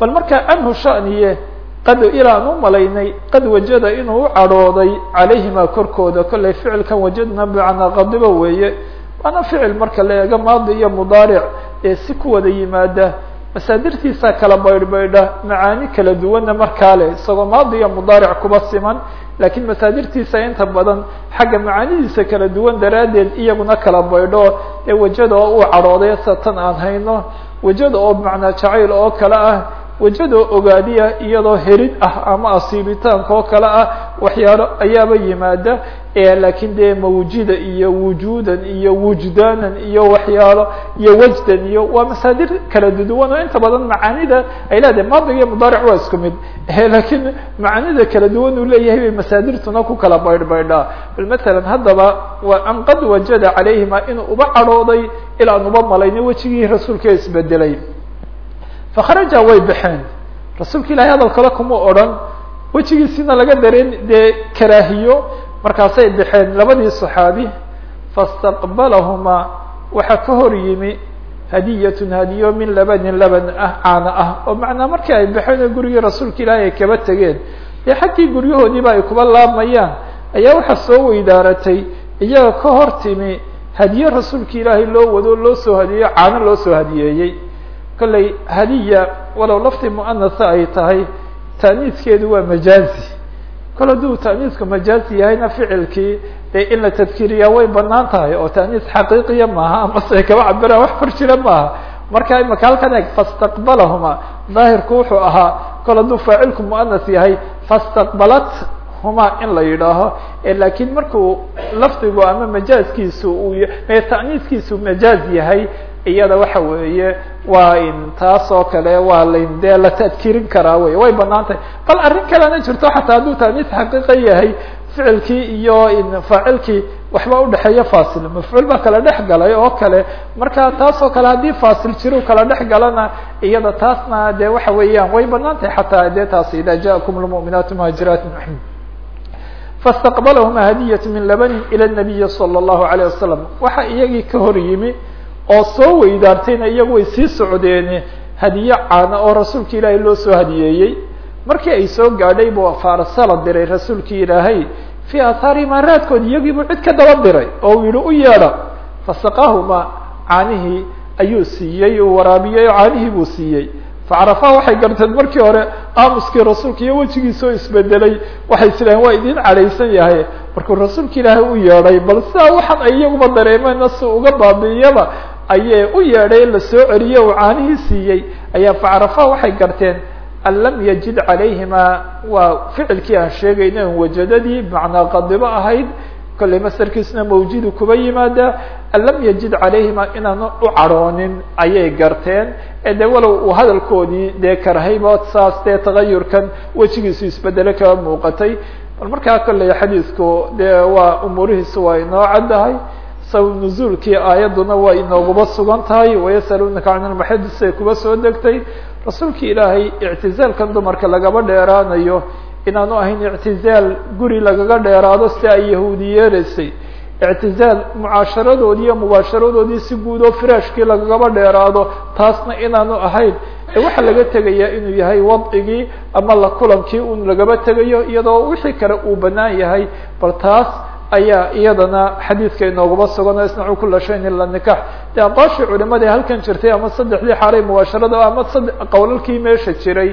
bal marka anhu shaniye qad ilaan u malaynay qad wajada inuu u cadhooday calayhima korkooda kollay ficilkan wajadna bimacnaa qadiba weeye. Waana ficil marka la eego maadi iyo mudaaric ee si ku wada yimaada. Masaadirtiisa kala baydh baydha macaani kala duwanna markaa leh isagoo maadi iyo mudaaric kuba siman. Laakiin masaadirtiisa inta badan xagga macaanidiisa kala duwan daraaddeed iyaguna kala baydho ee wajada oo uu cadhooday sa tan aan hayno. Wajada oo bimacnaa jacayl oo kale ah wajadoo ogaadiya iyadoo herid ah ama asiibitaanka oo kale ah waxyaalo ayaaba yimaada laakiin dee mawjida iyo wujudan iyo wujdaanan iyo waxyaalo iyo wajdan iyo waa masaadir kala duduwan oo inta badan macaanida ay leedahay. Maadiga iyo mudaaric waa isku mid. Lakin macaanida kala duwan uu leeyahay bay masaadirtuna ku kala baydh baydhaa. Bal matalan haddaba an qad wajada calayhima inuu uba cadhooday ilaan uba malayna wejigii rasuulka isbedelay fakharaja way baxeen. Rasuulka ilahay hadal kale kuma odhan. Wejigiisina laga dareen dee karaahiyo. Markaasay baxeen labadii صaxaabi faاstaqbalahumaa waxaa ka hor yimi hadiyatun hadiyo min labanin laban ah caana ah. Oo macnaa markii ay baxeen oo gurigii rasuulka ilaahay ay kaba tegeen. Dee xaggii guryahoodiiba ay kuba laamayaan ayaa waxaa soo weydaaratay. Iyaga ka hor timi hadiye rasuulka ilaahay loo wado loo soo hadiyeyo caano loo soo hadiyeeyey kollay hadiya walow lafti muanasa ay tahay taaniiskeedu waa majaazi kol hadduu taaniisku majaazi yahayna ficilkii dee in la tadkiriyaa way bannaan tahay oo taaniis xaqiiqiya maaha amase kaba cabiraan wax kor maaha. Marka imaka eeg fastaqbalahuma daahirku wuxuu ahaa kol hadduu faacilku muanas yahay fastaqbalat huma in la yidhaaho laakiin markuu lafdigu ama majaaskiisu uu taaniiskiisu majaaz yahay iyada waxa weeye waa in taas oo kale waa lain dee la tadkirin karaa wey way banaan tahay bal arrin kalena jirto xataa hadduu taaniis xaqiiqa yahay ficilkii iyo in faacilkii waxba udhexeeya fasil mafcuul baa kala dhex galay oo kale marka taas oo kale haddii fasil jiro kala dhex galana iyada taasna de waxa weeyaan way banaan tahay xataa dee taas ida jaakum lmuؤminaat muhaajiraatin faاstaqbalahuma hadiyat min labanin ilى الnabiyi salى الlahu عalيه wasalam waxa iyagii ka hor yimi oo soo weydaartayna iyagu way sii socdeen hadiye caana oo rasuulka ilaahay loo soo hadiyeeyey. Markii ay soo gaadhay buu faarsala diray rasuulki ilaahay. Fii ahaari maaraadkood iyagiibuu cid ka daba diray oo uu yihi u yeedha. Fasaqahuma caanihii ayuu siiyey uu waraabiyey oo caanihii buu siiyey. Facarafa waxay garteen markii hore aamuskii rasuulka iyo wejigiisoo isbedelay. Waxay islaaheen waa idin cadhaysan yahay. Markuu rasuulka ilaahay u yeedhay bal sidaa waxaan ay iyaguba dareemeenna si uga baabi'iyaba ayee u yeedhay la soo celiyey uu caanihii siiyey. Ayaa facarafa waxay garteen an lam yajid calayhima? Waa ficilkii aan sheegayna wajadadii macnaa qadibo ahayd kollay masarkiisuna mawjidu kuba yimaada. An lam yajid calayhima? Inaanu u cadhoonin ayay garteen. Ee de walow uu hadalkoodii dee karhayba saas dee tagayurkan wejigiisu isbedelo kaba muuqatay. Bal markaa kollay xadiisku dee waa umuurihiisu waa inoo caddahay sabab nuzuulkii aayadduna waa inooguba sugan tahay wayasalunaka can ilmaxid siay kuba soo degtay. Rasuulki ilaahay ictizaalkan dumarka lagaba dheeraanayo inaanu ahayn ictizaal guri lagaga dheeraado si ay yahuudi yeelaysay ictizaal mucaasharadoodii iyo mubaasharadoodii si guud oo firaashkii lagagaba dheeraado taasna inaanu ahayn. Waxaa laga tegayaa inuu yahay wadcigii ama la kulankii un lagaba tegayo iyadoo wixii kale uu banaan yahay bal taas ayaa iyadana xadiidka inoogaba sugan oo isnacu kula shayin ila nikax de culimadii halkan jirtay ama saddexdii xaalay mubaasharada ama sade qowlalkii meesha jiray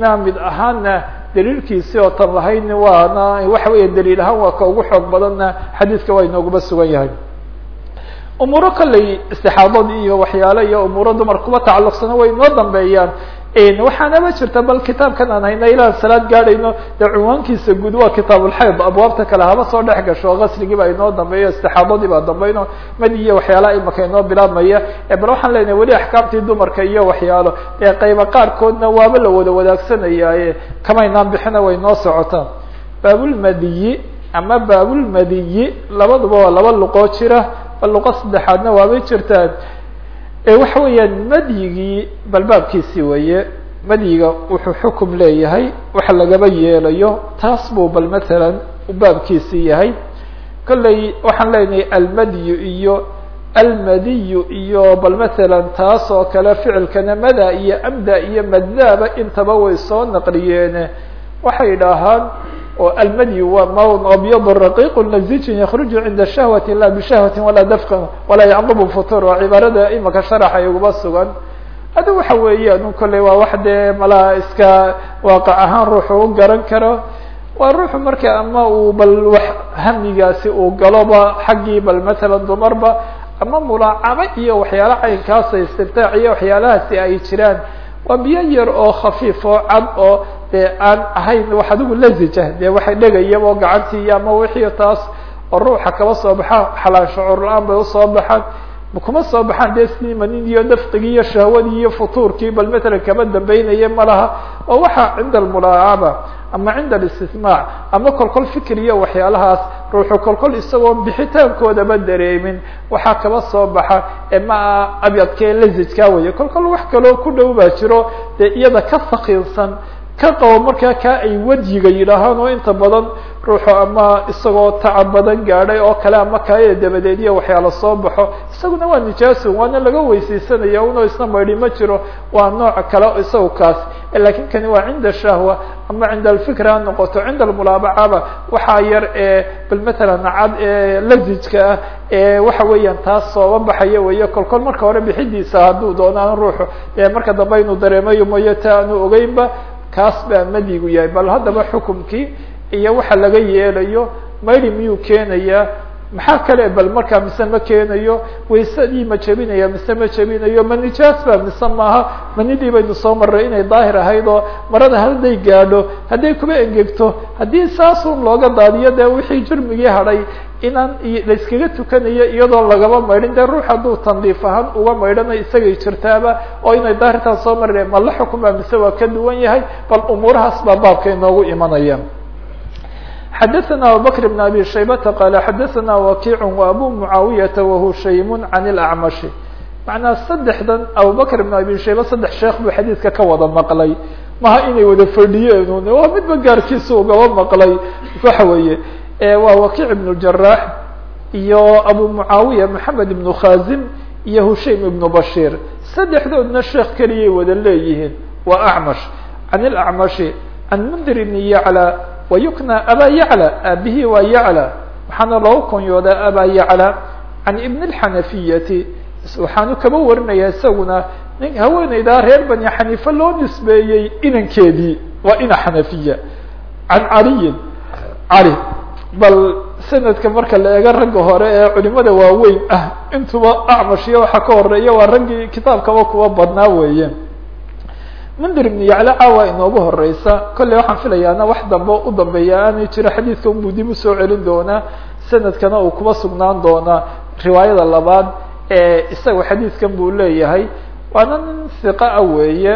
na mid ahaana daliilkiisi oo tan lahayn waana waxa weya daliil ahaan waa ka ugu xoog badanna xadiidka waa inoogaba sugan yahay. Umuuro kaley istixaadadii iyo waxyaale iyo umuuro dumar kuba tacalluqsana way inoo dambeeyaan waxaanaba jirta bal kitaabkan aan hayna ilaan salaad gaadhayno dee cunwaankiisa guud waa kitaabulxayd abwaabta kale haba soo dhex gasho gasligii baa inoo dambeeyo istixaadadii baa dambayno madi iyo waxyaalaha imaka inoo bilaabmaya. Bal waxaan leenahay weli axkaamtii dumarka iyo waxyaalo ee qayba qaarkoodna waaba la wada wadaagsanayaaye kamaynaan bixina way noo socotaan. Baabulmadiyi ama baabulmadiyi labaduba waa laba luqoo jira bal luqo saddexaadna waabay jirtaan waxa weeyaan madyigii balbaabkiisii weeye madyiga wuxuu xukum leeyahay waxa lagaba yeelayo taas buu bal matalan baabkiisii yahay. Kolley waxaan leenahay almadyu iyo almadiyu iyo bal matalan taas oo kale ficilkana mada iyo amda iyo maddaaba intaba way soo naqliyeene. Waxay dhahaan oo almadyu waa mawn abyad raqiq nazijin yakruju cinda shahwati la bishahwati walaa dafqan walaa yacqubu futur waa cibaarada imaka sharaxa iguba sugan. Adi waxa weeyaan kolley waa wax dee malaa iska waaqac ahaan ruuxu u garan karo. Waa ruuxu marka ama uu bal wax hamigaasi uu galoba xaggii bal matalan dumarba ama mulaacabo iyo waxyaala caynkaasa istirtaac iyo waxyaalahaasi ay jiraan. Waa biyo yar oo khafiif oo cad oo dee aan ahayn wax adigu lazija dee waxay dhegayaba oo gacantii iyo ama wixii taas oo ruuxa kaba soo baxa xalaan shucuur la'aan bay u soo baxaan. Kuma soo baxaan dee sidii manin iyo dafqigii iyo shahwadii iyo futuurkii bal matalan kama dambeynaya ma laha. Oo waxa cinda almulaacaba ama cinda alistismaac ama kolkol fikir iyo waxyaalahaas ruuxu kolkol isagoo bixitaankoodaba dareemin. Waxaa kaba soo baxa ee maa abyadkee lazijkaa weeye. Kolkol wax kaloo ku dhow baa jiro dee iyada ka sakiinsan ka qabo markaa kaa ay wadyiga yidhaahaan oo inta badan ruuxu ama isagoo tacab badan gaadhay oo kale ama kaaya dabadeed iyo waxyaala soo baxo isaguna waa nijaaso waana laga weysaysanaya uno isna maydhi ma jiro waa nooc kale isaga kaas. Lakin kani waa cinda shahwa ama cinda alfikr ha noqoto cinda almulaabacaba waxaa yar ee bal matalan cad ee lazijka ah ee waxa weeyaan taas sooba baxaya weeye kolkol marka hore bixidiisa hadduu doonaan ruuxu marka dambe inuu dareemayo mooye ta aanu ogeynba kaas baa madigu yahay bal haddaba xukumkii iyo waxa laga yeelayo mayri miyuu keenayaa. Maxaa kale bal markaa mise ma keenayo waysadii ma jebinaya mise ma jebinayo ma nijaas mise maaha manidii baynu soo maray inay daahir ahayd oo marada hadday gaadho hadday kuba engegto haddii saasun looga daadiyo dee wixii jurmigii hadhay inaan layskaga tukanayo iyadoo lagaba maydhin dee ruux hadduu tandiif ahaan uga maydhana isagay jirtaaba oo inay daahirtaan soo marre ma la xukuma mise waa ka duwan yahay bal umuurahaas baa baabka inoogu imanaya xdثna abubكر بن abي شhaybةa qال xadثna وkiع وabو معaaوiyةa وhushaym عan الأعmشh maعnaa saddexdan abubكر بن abي shayba saddex sheekh buu xadiidka ka wada maqlay maha inay wada fadhiyeen waa midba gaarkiisa ugaba maqlay waxa weeye waa wakiic ibnu jaraax iyo abu mucaawiya maxamed ibnu khaasim iyo hushaym ibnu bashiir. Saddexdoodna sheekh keliyay wada leeyihiin waa acmash. Can ilacmashi can mundir ibni yacla wa yukna abaa yacla aabihii waa yacla. Waxaana loogu kunyoodaa abaa yacla. Can ibni اlxanafiyati waxaanu kaba warinayaa isaguna nin haweeneydaa reer bani xaniife loo nisbeeyey inankeedii waa ina xanafiya. Can caliyin cali bal sanadka marka la eego ragga hore ee culimada waaweyn ah intuba acmashiya waxaa ka horreeya waa raggii kitaabkaba kuwa badnaa weeye mndir ibn yacla caawa inoogu horeysa kolley waxaan filayaana wax dambe u dambeeya aanay jiro xadiidka unbuu dib u soo celin doonaa sanadkana uu kuba sugnaan doonaa riwaayada labaad ee isaga xadiidkan buu leeyahay waana nin hiqa a weeye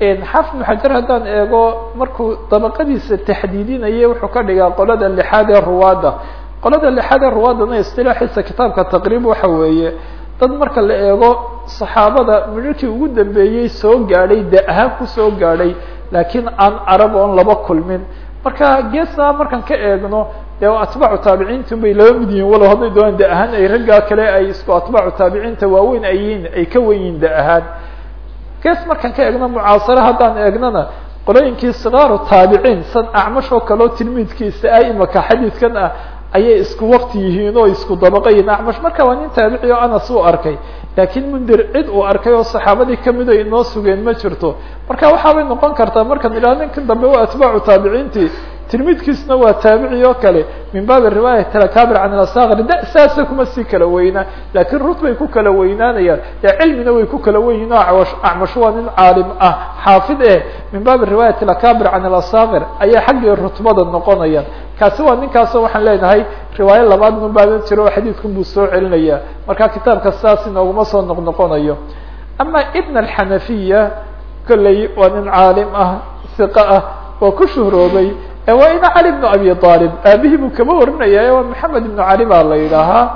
xaafid ibnu xajar haddaan eego markuu dabaqadiisa taxdiidinayay wuxuu ka dhigaa qolada lixaad ee ruwaadda. Qolada lixaad ee ruwaadana istilaaxiisa kitaabka taqriib waxa weeye dad marka la eego saxaabada midharkii ugu dambeeyey soo gaadhay da ahaan ku soo gaadhay laakiin aan arab oon laba kulmin. Marka geesna markaan ka eegno dee atbaacu taabiciinta bay laba mid yihiin walow hadday doonaan da ahaan ay raggaa kale ay isku atbaacu taabiciinta waaweyn ay ay ka wen yihiin da ahaan gees markaan ka eegno mucaasare haddaan eegnana qolooyinkii sikaaru taabiciin san acmash oo kaleo tilmiidkiisa ah imaka xadiidkan ah ayay isku wakti yihiin oo isku dabaqa yihiin acmash marka waa nin taabici oo anas uu arkay laakiin mundir cid uu arkay oo saxaabadii ka mid ay inoo sugeen ma jirto. Marka waxaabay noqon kartaa markaan idhaha ninkan dambe waa atbaacu taabiciintii tilmiidkiisna waa taabici oo kale. Min baabi riwaayat alakabir can alasakir da saasa kuma sii kala weynaa laakiin rutbay ku kala weynaanayaan. Dee cilmina way ku kala wenyihin oo acmash waa nin caalim ah xaafid eh. Min baabi riwaayat alakabir can alasakir ayaa xaggii rutbada noqonayaan. Kaasi waa ninkaasoo waxaan leenahay riwaayo labaad nun baadan jiro oo xadiidkun buu soo celinaya. Marka kitaabka saas inooguma soo noqnoqonayo ama ibn alxanafiya kolley waa nin caalim ah siqa ah oo ku shuhroobay waa ina cali bnu abi aalib aabihii buu kama warinaya waa maxamed ibnu cali baa la yidhaahaa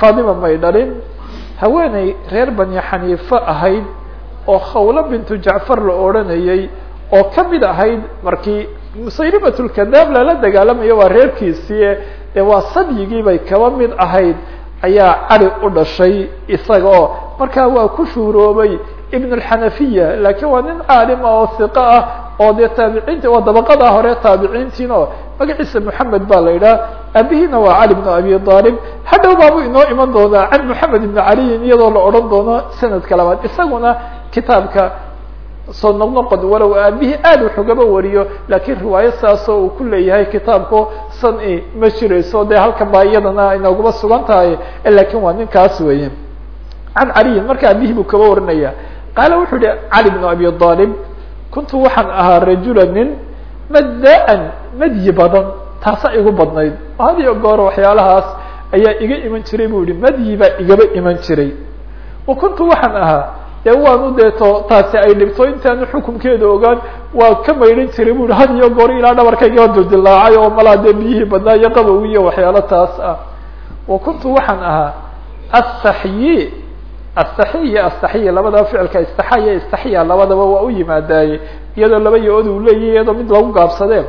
fatima may dhalin haweeney reer bani xaniife ahayd oo khawlo bintu jacfar la odranayay oo ka mid ahayd markii musaylimat lkadaab lala dagaalamayo waa reerkiisii ee waa sadyigii bay kaba mid ahayd ayaa cali u dhashay isaga oo markaa waa ku shuhroobay ibn اxanafiya lakiin waa nin caalim ah oo hiqo ah oo dee taabiciinta waa dabaqada hore taabiciintiina o magaciisa moxamed baa la yidhaha aabihiina waa cali bn abi aalib hadhow baabu inoo iman doonaa can moxamed ibn caliyin iyadoo la odhan doono sanadka labaad. Isaguna kitaabka soo noqnoqod walow aabihii aad wax wariyo laakiin riwaayo saasoo uu ku leeyahay kitaabku san ma jirayso dee halkan baa iyadana inooguma sugan tahay laakiin waa ninkaas weeye. Can caliyin marka aabihii buu kaba warinaya qaala wuxuu yihi cali bn abi aalib kuntu waxaan ahaa rajula nin madda-an madyi badan taasa igu badnayd hadiyo goor waxyaalahaas ayaa iga iman jiray bu yihi madyi baa igaba iman jiray wa kuntu waxaan ahaa dee waanu deeto taasi ay dhibto intaanu xukumkeeda ogaan waa ka maydhan jiray bu hi had iyo goor ilaa dhabarkaygaba dildilaacay oo malaa dee biyihii badnaa iyo qabow iyo waxyaalo taas ah wa kuntu waxaan ahaa astaxyi astaxiy iyo astaxiya labadaba ficilka istaxaya istaxiya labadaba waa u yimaadaaye iyadoo laba yo-od uu leeyahy iyadoo mid lagu gaabsadee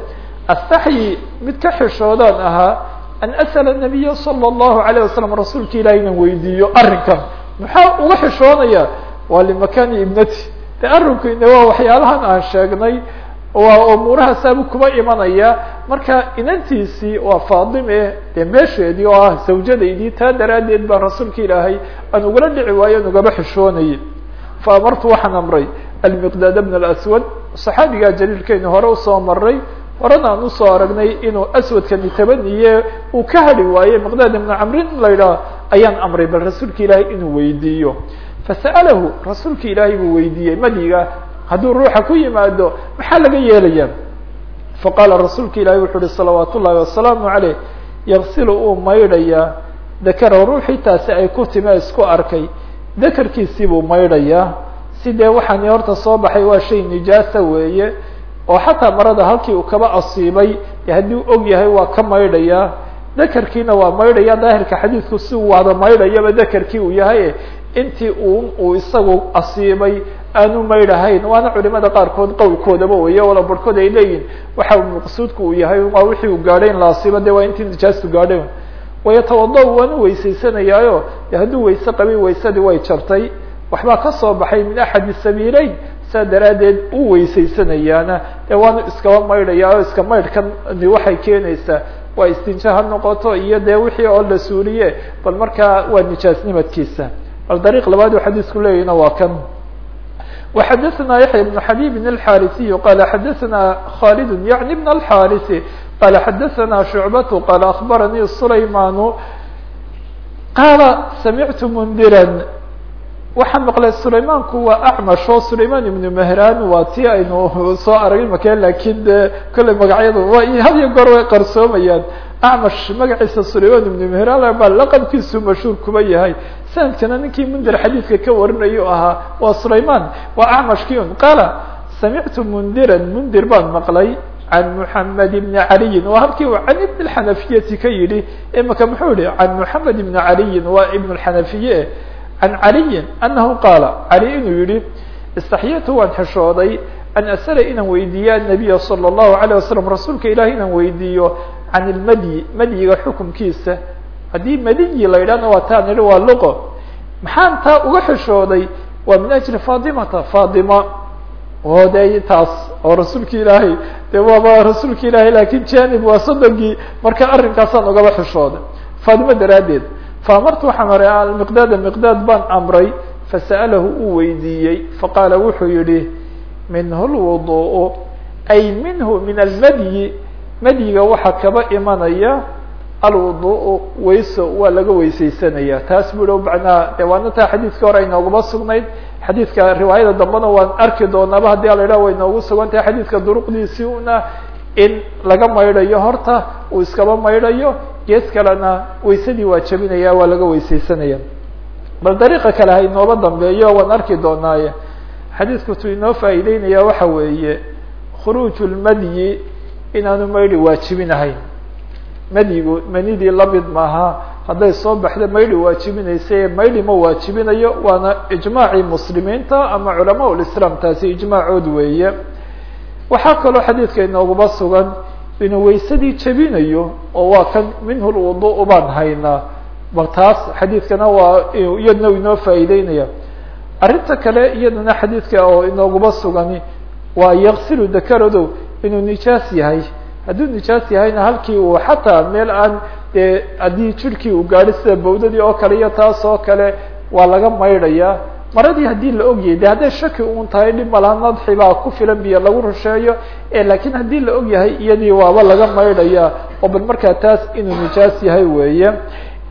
astaxyi mid ka xishoodaan ahaa an asala nabiya sala allahu alayh wasalam rasuulka ilahi inan weydiiyo arrinkan maxaa uga xishoonaya waa limakani ibnati de arrinkuna waa waxyaalahan aan sheegnay waa umuurahaasabu kuma imanaya. Marka inantiisii waa faadime dee meesheedii oo ah zawjadaydii taa daraaddeed baa rasuulka ilaahay aan ugala dhici waayo an ugaba xishoonayay. Fa amartu waxaan amray almiqdaad bn اlaswad saxaabigaa jaliilkeenu hore u soo maray horena aan u soo aragnay inuu aswadkani tabaniye uu ka hadhi waaye miqdaad ibna camrin in la yidhaah ayaan amray bal rasuulka ilaahay inuu weydiiyo. Fasa'alahu rasuulka ilaahay buu weydiiyey. Madiga hadduu ruuxa ku yimaado maxaa laga yeelaya faqaala rasuulka ilahi wuxu uhi salawaat ullahi wasalaamu caleyh yaksilu uu maydhayaa dakara ruuxii taasi ay ku time isku arkay. Dakarkiisii buu maydhayaa si dee waxaani horta soo baxay? Waa shay nijaasa weeye oo xataa marada halkii uu kaba asiibay haddii u og yahay waa ka maydhayaa dakarkiina waa maydhaya. Daahirka xadiidku si uu wada maydhayaba dakarkii uu yahay intii uu isagu asiibay aanu maydhahayn waana culimada qaarkood qowlkoodaba weeye wala barhkood ay leeyihiin waxa maqsuudku uu yahay waa wixii uu gaadhay in la asiibo de waa intii nijaastu gaadhay wayatawada waanu weysaysanayaayo. De hadduu weyse qabay waysadii way jabtay waxbaa ka soo baxay min axadi sabiileyn saa daraaddeed u weysaysanayaana dee waanu iskaba maydhayaa oo iska maydhkan waxay keenaysaa. Waa istinja ha noqoto iyo dee wixii oo la suuliye bal markaa waa nijaasnimadkiisa bal dariiq labaad uu xadiisku leeyahina waa kan وxadثna yaحyى بن xabيb الxاrثي qال xadثna khالد yعnي بن الxاrث qال xadثna شعبة qال أخبرني سlayman qاla samعت mndrا waxaan maqlay sulaymanku waa acmash oo sulayman ibnu mehran waa ti aynu soo aragin make lakin de kolley magacyadu waa had iyo goor way qarsoomayaan acmash magaciisa sulayman ibnu mehran baa laqabkiisu mashhuur kuba yahay sanadkana ninkii mundir xadiidka ka warinayu ahaa waa sulayman waa acmashki un qaala samictu mundiran mundir baan maqlay can muxamed ibni caliyin waa halkii uu can ibn اxanafiyati ka yidhi imaka muxuu yihi can muxamed ibni caliyin waa ibn اxanafiye can caliyin anahu qaala cali inuu yihi istaxyatu waan xishooday an asala inaan weydiiyo annabiya salى اllahu alayه wasalam rasuulka ilahi inaan weydiiyo can ilmadyi madyiga xukumkiisa. Haddii madiyi la yidhahna waa taan waa luqo. Maxaan taa uga xishooday waa min ajli fatimata fatima oo de taas oo rasuulki ilaahay de waaba rasuulki ilaahay laakiin janib waa sodonkii marka arrinkaasaan ugaba xishooday faatimo daraaddeed faamartu waxaan maray almiqdaada miqdaad baan amray. Fasa'alahu uu weydiiyey. Faqaala wuxuu yihi minhu lwuduء ay minhu min almadyi madyiga waxaa kaba imanaya alwuduء weyso waa laga weyseysanaya taas bu macnaha de waana taa hore inooguma sugnayd xadiidka riwaayada dambena waan arki doonaaba haddii ala idhaha way noogu sugan tahay xadiidka duruqdiisii una in laga maydhayo horta uu iskaba maydhayo gees kalena weysadii waa jabinaya waa laga weyseysanaya bal dariiqa kale ha inooba dambeeyo waan arki doonaaye. Xadiidku tu inoo faa'iideynaya waxa weeye khuruuj lmadyi inaanu maydhi waajibinahayn madyigu manidii la mid maaha hadday soo baxda maydhi waajibinaysa maydhi ma waajibinayo waana ijmaacii muslimiinta ama culamaa lislaam taasi ijmaacood weeye. Waxaa kaloo xadiidka inooguma sugan inuu weysadii jebinayo oo waa kan minhu lwudu baan haynaa bal taas xadiidkana waa iyadna inoo faa'iideynaya arrinta kale iyadana xadiidka oo inooguma sugani waa yaksilu dakaradow inuu nijaas yahay. Hadduu nijaas yahayna halkii uu xataa meel aan dee haddii jirhkii uu gaadho sida bawdadii oo kale iyo taas oo kale waa laga maydhaya. Maradii haddii la ogyahay de hadday shaki uun tahay dhib malaha nadxi baa ku filan biyo lagu rusheeyo lakiin haddii la og yahay iyadii waaba laga maydhaya. Oo bal markaa taas inuu nijaas yahay weeye.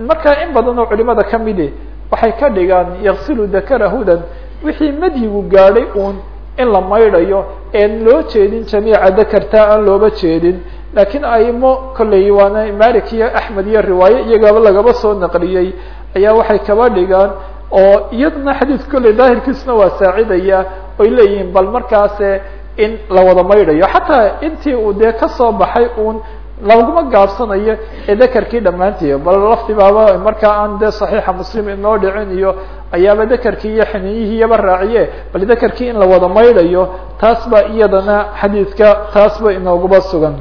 Markaa in badan oo culimada kamidi waxay ka dhigaan yaksilu dakarahudan wixii madyigu gaadhay uun in la maydhayo een loo jeedin jamiica dakarta aan looba jeedin. Lakiin aimo kolley waana malik iyo axmed iyo riwaaye iyagaba lagaba soo naqliyey. Ayaa waxay kaba dhigaan oo iyadana xadiis kolley daahirkiisuna waa saacidaya oy leeyihiin bal markaase in la wada maydhayo. Xataa intii uu dee ka soo baxay uun laguma gaabsanayo ee dakarkii dhammaantii bal lafti baaba markaa aan dee saxiixa muslim inoo dhicin iyo ayaaba dakarkii iyo xininyihii iyaba raaciye bal dakarkii in la wada maydhayo taas ba iyadana xadiidka taas ba inooguma sugan.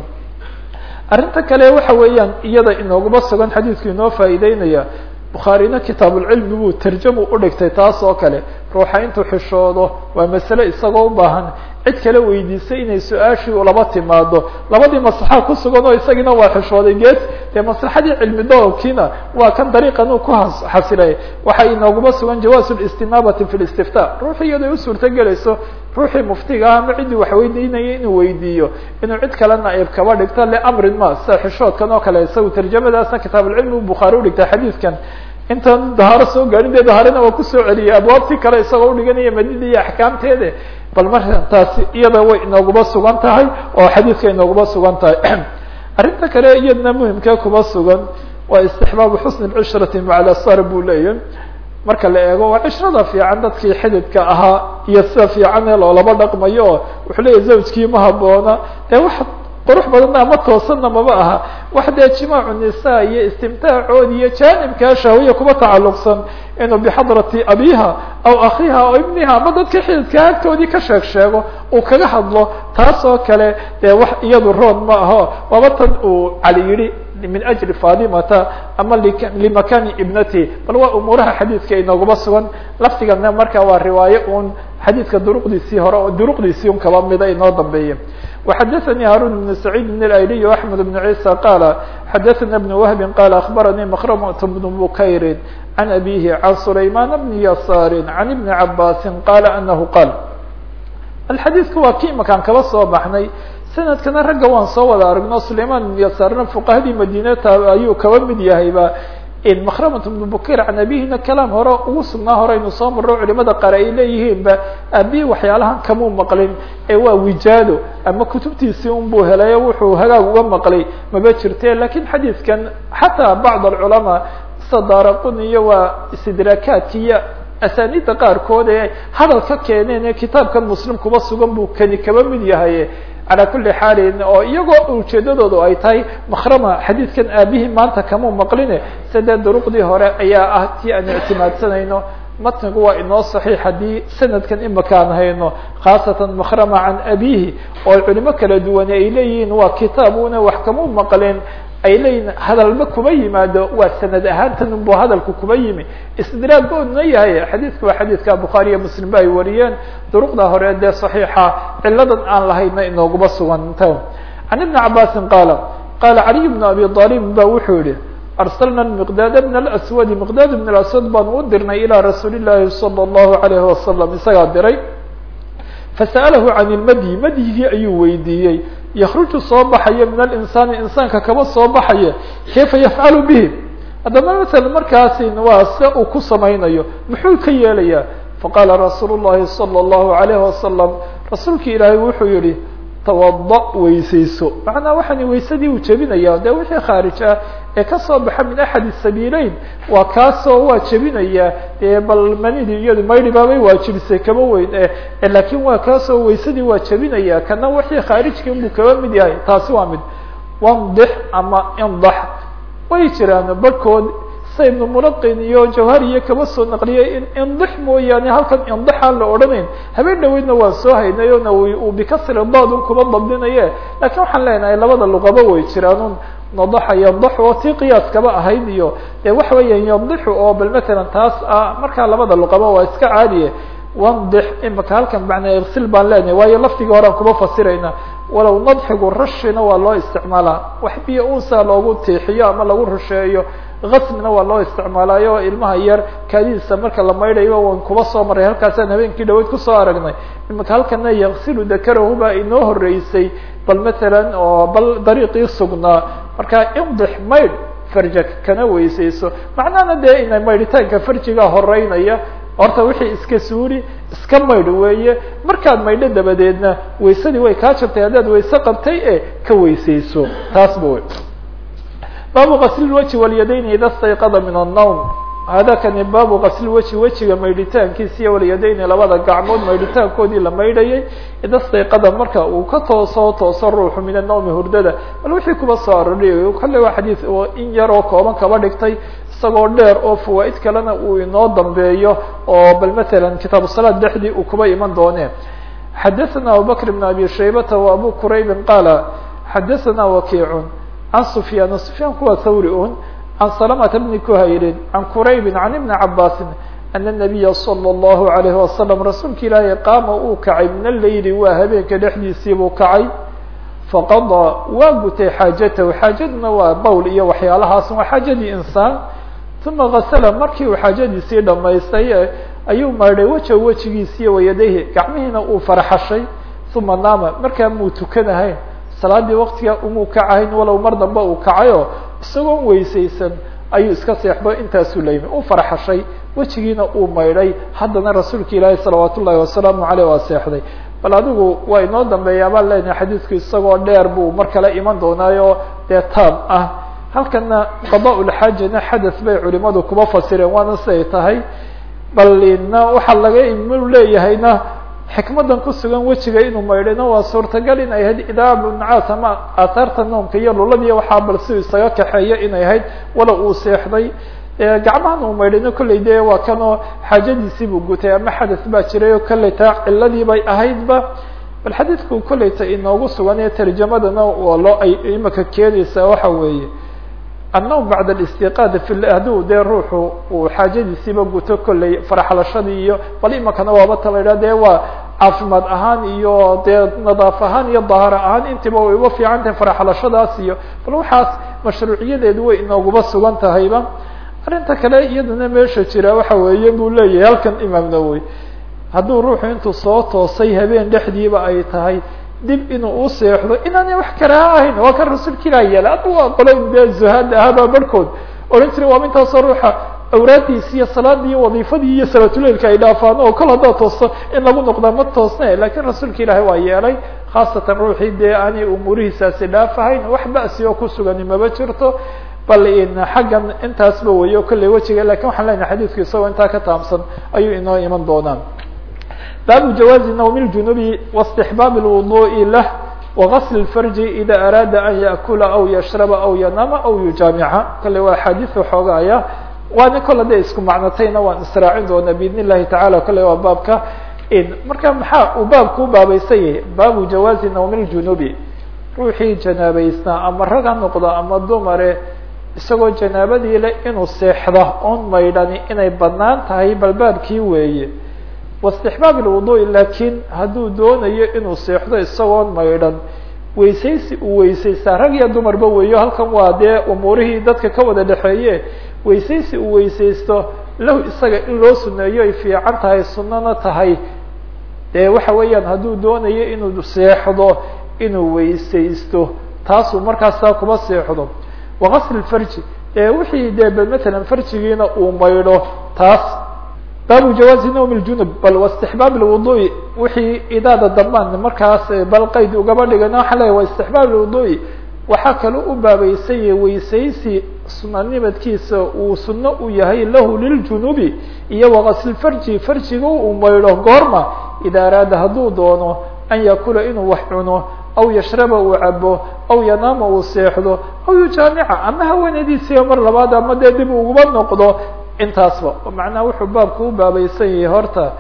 Arrinta kale waxa weeyaan iyada inooguma sugan xadiidku inoo faa'iideynaya bukhaarina kitaabulcilmi buu tarjamu udhigtay taas oo kale ruuxa intuu xishoodo waa masale isagoo u baahan. Cid kale weydiisay inay su'aashii laba timaado labadii maslaxa ku sugan oo isagiina waa xishooday gees dee maslaxadii cilmi doobkiina waa kan dariiqan uu ku xasilay waxay inooguma sugan jawaazu listimaabati fi listifta ruuxi iyadoo u suurto gelayso ruuxii muftiga ah ama ciddii wax weydiinaya inuu weydiiyo. Inuu cid kale naib kaba dhigto liamrin ma sida xishoodkan oo kale isaga tarjamadaasna kitaabulcilmi u bukhaari udhigtay xadiidkan. Intaan dahaaro soo gaarin dee dahaarina waa ku soo celiyay. Abwaabtii kale isagoo udhiganaya madida iyo axkaamteede. Bal marka taasi iyada way inooguma sugan tahay oo xadiidka inooguma sugan tahay arrinta kale iyadna muhimkee kuma sugan waa istixbaabu xusni lcishrati maca lasar buu leeyahy marka la eego waa cishrada fiican dadkii xididka ahaa iyo sida fiican ee loolaba dhaqmayo wuxuu leeyahy zawjkii ma haboona. Dee wax qurux badanna ama toosanna maba aha. Wax dee jimaacu nisa iyo istimtaacoodi iyo jaanibkaa shahwiya kuma tacalluqsan. Inuu bixadrati abiha aw akhiha aw ibniha ama dadka xididka agtoodii ka sheeg sheego uu kaga hadlo taas oo kale dee wax iyadu roon ma aho. Waaba tan uu cali yidhi min ajli fatimata ama limakani ibnati. Bal waa umuuraha xadiidka inooguma sugan. Laftigana marka waa riwaaye un xadiidka duruqdiisii hore duruqdiisii un kaba mida inoo dambeeya وxdثnي هاrون بن سعيد بن الأيلي وأحمد بن عيسى قال xdثna بن وهب قال أخبرني مخرمة بن بكير عن أبيه عن سليمان بن يسار عن بن عباس قال أنه قال الxadيثku waa ki imakaan kaba soo baxnay sanadkana ragga waan soo wada aragno سليمان بن يساrna فqahadii madinata ayuu kaba mid yahayba mkrmt بن bukir can abihina kalaam hore ugu sugnaa hore aynu soo marro culimada qaar ay leeyihiinba abihi waxyaalahan kamuu maqlin ee waa wijaado ama kutubtiisii un buu helay wuxuu hagaag uga maqlay maba jirte laakiin xadiidkan xataa bacd alculamaa sida daaraquniyo waa istidraakaadki iyo asaniidda qaarkood ee hadal ka keeneen ee kitaabkan muslim kuba sugan buu kani kaba mid yahay calى kuli xaalin oo iyagoo ujeedadoodu ay tahay makrama xadiidkan aabihii maanta kamuu maqline. Sidee duruqdii hore ayaa ah tii aan ictimaadsanayno. Matnigu waa inoo saxiix haddii sanadkan imaka aan hayno khaasatan makrama can abihi oo culimo kala duwane ay leeyihiin waa kitaab una wax kamuu maqleen ay leeyihin hadalba kuba yimaado waa sanad ahaantan unbu hadalku kuba yimi istidraaggoodna yahay xadiidku waa xadiidka bukhaariya muslim ba ay wariyeen duruqda hore dee صaxiixa ciladan aan lahayna inooguma suganta can ibni cabaasin qaala qaala caliy bn abi aalib ba wuxuu yihi arslna miqdaad bn aswadi miqdaad bn aswad baan u dirnay ilaa rasuuli llaahi salى اllahu alayhi wasalam isagaa diray fasa'alahu can ilmadyi madyigii ayuu weydiiyey yakruju soo baxaya min alinsaani insaanka kaba soo baxaya kayfa yafcalu bihi? Haddaba masala markaasi waa se uu ku samaynayo muxuu ka yeelayaa? Faqaala rasuulu llahi salى اllahu wasalam rasuulki ilaahay wuxuu yihi tawada weysayso. Macnaa waxaani weysadii uu jebinaya de wixii khaarij ah ee ka soo baxa min axadi sabiileyn waa kaasoo waa jebinaya e bal manidii iyadu maydi baabay waajibisay kaba weyn laakiin waa kaasoo weysadii waa jebinaya. Kana wixii khaarijkii buu kaba mid yahay taasi waa mid wandix ama indax way jiraan barhkood sa ibnu mulaqin iyo jawhariyo kaba soo naqliyay in indix mooyaane halkan indixaan la odhanayn. Habeen dhaweydna waan soo haynay o nawi uu bikasri daadun kuba dabdinaye lakiin waxaan leenahay labada luqaba way jiraan nadaxa yandaxu oo tii qiyaaskaba ahayd iyo dee waxa weeyaan yandixu oo bal matalan taas ah markaa labada luqaba waa iska caadiye. Wandix imaka halkan macnaa irsil baan leenahay waayo laftigii horean kuma fasirayna. Walow nadxigu rashina waa loo isticmaalaa. Wax biyo unsa loogu tiixiyo ama lagu rusheeyo gasmina waa loo isticmaalayo ilmaha yar kaadidiisa marka la maydhayo waan kuba soo maray halkaasaan habeenkii dhaweyd ku soo aragnay. Imaka halkana yaksilu dakarahu baa inoo horeysay bal matalan oo bal dariiqii sugnaa. Marka indix maydh farja kana weysayso. Macnahana dee ina maydhitaanka farjigaa horeynaya horta wixii iska suuri iska maydh weeye. Markaad maydho dabadeedna waysadii way kaa jabtay haddaad wayse qabtay ee ka weysayso. Taas ba wey baabu gasli wji walyadayn ida stayqada min الnawm hada kani baabu gasli weji wejiga maydhitaankiisa iyo walyadayni labada gacmood maydhitaankoodii la maydhayay ida stayqada marka uu ka toosoo tooso ruuxu min anawmi hurdada bal wixii kuba soo aroriy kolle waa xadiid oo in yar oo kooban kaba dhigtay isagoo dheer oo fawaaid kalena uu inoo dambeeyo oo bal matalan kitaabu salaad dhexdii uu kuba iman doone xadaثana abubakr bn abi shaybata wa abu quraybin qaala xadaثana wakiicun an sufyaan sufyaan kuwa hawri un an salamata bni kuhayrin can quraybi can ibni cabaasin ana nabiya salى اllahu alayhi wasalam rasuulka ilaahay qaama uu kacay min aleyli waa habeenka dhexdiisiibuu kacay faqadaa waa gutay xaajatahu xaajaduna waa bowl iyo waxyaalahaas waa xaajadii insaan uma gasala markii uu xaajadiisii dhamaystay ayuu maadhay weja wejigiisiiy wayadayhi gacmihiina uu faraxashay uma naama markaa muu tukanahayn salaadii waktiga umuu kacahayn walow mar dambe uu kacayo isagoon weysaysan ayuu iska seexdo intaasuu la yimi u faraxashay wejigiina uu maydhay. Haddana rasuulka ilaahi salawaat ullahi wasalaamu aleyh waa seexday. Bal adigu waa inoo dambeeyaa baan leenahay xadiidku isagoo dheer buu mar kale iman doonaayo. Dee taam ah. Halkana qadaa-ulxaajana xadas bay culimadu kuba fasireen waana siday tahay. Bal ina waxaa laga imu leeyahayna xikmadan kusugan wejiga inuu maydhayna waa suurtagal inay ahayd idaabu nacaas ama aahaarta noomka iyo luladiiya waxaa bal si isaga kaxeeyo inay ahayd walow uu seexday. Gacmahan uu maydhayna kolley de waa kanoo xaajadiisii buu gutay ama xadas baa jiray oo kolley taa ciladii bay ahaydba. Bal xadiidku kolleyta inoogu sugan ee tarjamadana oo loo ay imaka keenaysaa waxa weeye bacda alistiqaad fi hadduu dee ruuxu uu xaajadiisiiba guto kolley faraxlashadii iyo bal imakana waaba ta la yidhah dee waa caafimaad ahaan iyo dee nadaaf ahaan iyo daahir ahaan intiba way uga fiican tahay faraxlashadaas iyo bal waxaas mashruuciyadeedu way inooguba sugan tahayba arrinta kale iyadana meesha jira waxa weeye buu leeyahay halkan imaam nawowi hadduu ruuxu intuu soo toosay habeen dhexdiiba ay tahay dib inuu u seexdo inaanay wax karaaha ahayn waa kan rasuulka ilah yeelay adu waa qolo zuhaad ahaaba barhkood odhan jiray waa intaasoo ruuxa awraadiisi iyo salaadii iyo wadiifadii iyo salaatuleilka ay dhaafaan oo kol haddaad toosto in lagu noqdaa ma toosne lakiin rasuulka ilaahay waa yeelay khaasatan ruuxii dee aanay umuurihiisaasi dhaafahayn wax ba'si oo kusugani maba jirto. Bal xaggan intaasba weyo kolley wejiga laakiin waxaan leenahay xadiidku isagoo intaa ka taamsan ayuu inoo iman doonaan baabu jawaazi nawmi ljunubi واstixbaab اlwuduءi lah وغasl الfarji ida araada an yaأkula aw yashraba aw yanama aw yujaamica kale waa axaadiث xoogaaya waana kol hadday isku macnatayna waan israacin doonaa bidn الlahi tacala kale waa baabka marka maxaa uu baabku ubaabaysan yahay baabu jawaazi nawmi ljunubi ruuxii janaabaysnaa ama rag ha noqdo ama dumare isagoo janaabadii le inuu seexdo oon maydhani inay banaan tahay balbaabkii weeye waistixbaab ilwuduui laakiin hadduu doonayo inuu seexdo isagoon maydhan. Weysaysi uu weysaystaa rag iyo dumarba weeyo halkan waa dee umuurihii dadka ka wada dhexeeye weysaysi uu weysaysto lahu isaga in loo suneeyo ay fiican tahay sunnana tahay. Dee waxa weeyaan hadduu doonayo inuu seexdo inuu weysaysto taasuu markaastaa kuba seexdo. Wagasl lfarji ee wixii dee bal matalan farjigiina uu maydho taas baabu jawaazi nawm ljunub bal waistixbaab lwuduui wixii idaada dambaan markaas bal qayd ugaba dhigana waxa leeya wa istixbaab lwuduui waxaa kaloo u baabeysanya weysaysi sunanimadkiisa uu suno u yahay lahu liljunubi iyo wagasl farji. Farjiga uu maydho goorma ida araada hadduu doono an yakula inuu wax cuno aw yashraba uu cabo aw yanaama uu seexdo aw yujaamica ama haweenadiisiiba mar labaad ama dee dib uguba noqdo intaasba. Macnaha wuxuu baabku u baabaysan yahay horta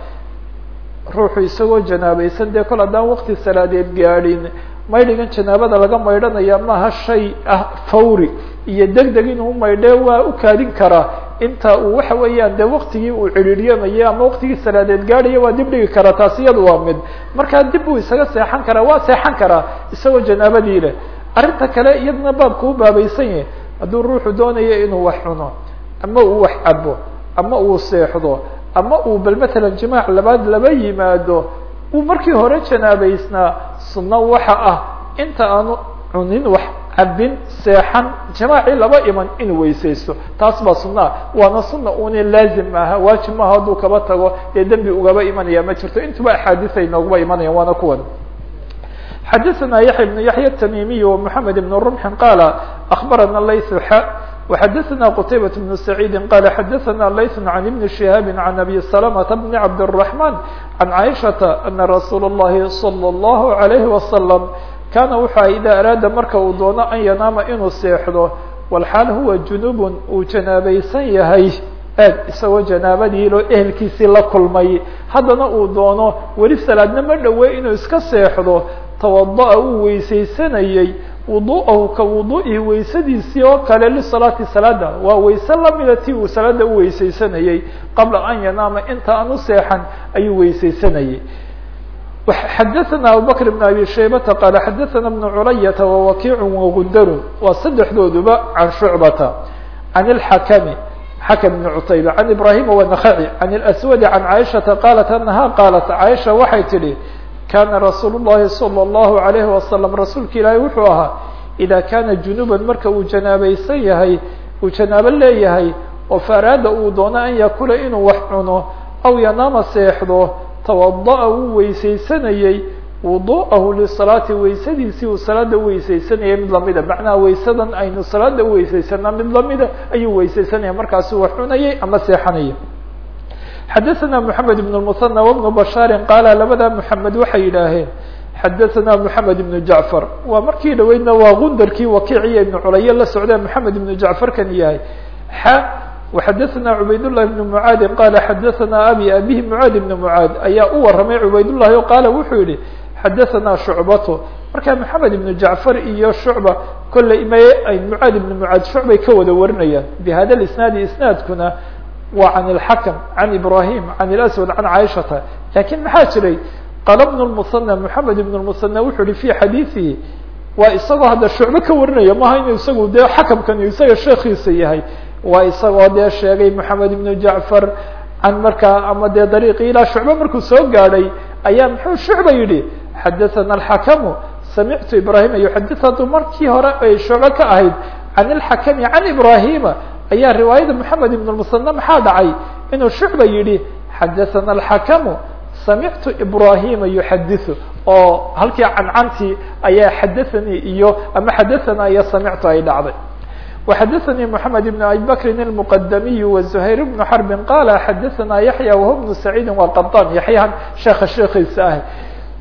ruuxu isagoo janaabaysan dee kol haddaan wakti salaadeed gaadhin maydhigan janaabada laga maydhanaya maaha shay ah fawri iyo deg deg inuu maydhe waa u kaadin karaa inta uu waxa weeyaan dee waktigii uu cidhiidhyamayay ama waktigii salaadeed gaadhaya waa dib dhigi karaa taas iyadu waa mid. Markaa dib uu isaga seexan karaa waa seexan karaa isagoo janaabadii leh. Arrinta kale iyadana baabku u baabaysan yahay. Hadduu ruuxu doonayo inuu wax cuno ama uu wax cabo ama uu seexdo ama uu bal matalan jimaac labaad laba yimaado uu markii hore janaabaysnaa sunno waxa ah inta aanu cunin wax cabin seexan jamaacii laba iman inuu weysaysto taas baa sunaa waana suna una laazim maaha waajib maaha hadduu kaba tago dee dembi ugaba imanaya ma jirto intuba axaadiis ay noogaba imanayaan waana kuwan xadaثna yaحya بن yaحya التmimiي ومحamed بن رمح qala أخbarana layث x وxadaثna qتaybaة بن سعيid qala xadaثna layث عن بن شهاaب عن أbي سلمة بن عبد الرحمن عن عائشhaةa أنa رasuul الlahi صلى الله عليه وسلم kana wuxua ida araada marka uu doono an yanaama inuu seexdo walxaal huwa junubun uu janaabaysan yahay eeg isagoo janaabadiilo ehelkiisii la kulmay haddana uu doono weli salaadna ma dhowe inuu iska seexdo tawada'a uu weysaysanayey wudu'ahu ka wudu'ihi weysadiisii oo kale lisalaati salaada waa weyse lamida ti uu salaada u weysaysanayey qabla an yanaama inta aan u seexan ayuu weysaysanayey xadaثna abubakr بn abi shaybata qaala xadaثna بn culayata wawakiic wagundar waa saddexdooduba can shucbata can اlxakmi xakm bn cutayba can ibrahima wanakhaci can اlأswadi can caaishaةa qaalat anaha qaalat caaisha waxay tidhi kana rasuul الlahi salى الlahu عalayhi wasalam rasuulka ilaahay wuxuu ahaa ida kana junuban marka uu janaabaysan yahay uu janaabo leeyahay oo faaraada uu doono an yakula inuu wax cuno aw yanaama seexdo tawada'a wuu weysaysanayey wudu'ahu lisalaati weysadiisii uu salaada uweysaysanayay mid lamida macnaha weysadan aynu salaada uweysaysanaa mid lamida ayuu weysaysanaya markaasuu wax cunayay ama seexanaya xadaثna mحamed بن المثنى وبن bashاari qaala labada mحamed waxay yidhaaheen xadaثna mحamed بن jacفar waa markii dhaweydna waa gundarkii wakiiciyo ibn culaye la socdee mحamed بن jacفar kan yahay x وxadaثna cubayd للhi بن mعaadi qala xadaثna abi abihi mعaad بن mعaad ayaa u waramay cubayd لlahi o qaala wuxuu yihi xadaثna shucbato marka mحamed بن jacفar iyo shucba kolley m mعaad بن mعaad shucbay ka wada warinayaan bhada isnaadi isnaadkuna waa can اlxakm can ibrahim can اlaswad can caaishata lakin maxaa jiray qala bn الmusanى mحamed ibn الmusanى wuxuu yihi fi xadiiثihi waa isagoo hadda shucbe ka warinaya maha inuu isagu dee xakamkan isaga sheekiisa yahay waa isagoo dee sheegay mحamed ibn jacfar can markaa ama dee dariiqi ilaa shucbe markuu soo gaadhay ayaa muxuu shucba yihi xadaثana الxakamu samictu ibrahima yuxadith hadduu markii hore ay shucbe ka ahayd can اlxakami can ibrahima ayaa riwaayada mحamed ibn الmusanى maxaa dhacay inuu shucba yihi xadaثana الxakamu samictu ibrahima yuxadiثu oo halkii cancantii ayaa xadaثanii iyo ama xadaثana iyo samictu ay dhacday وxadaثnii mحamed بn abi bakri الmqdamiy وزhayr بn xrbi qala xadaثna yaحya whu بn سacيidi waa qaطan yaحyahan sheeka sheekiisa ah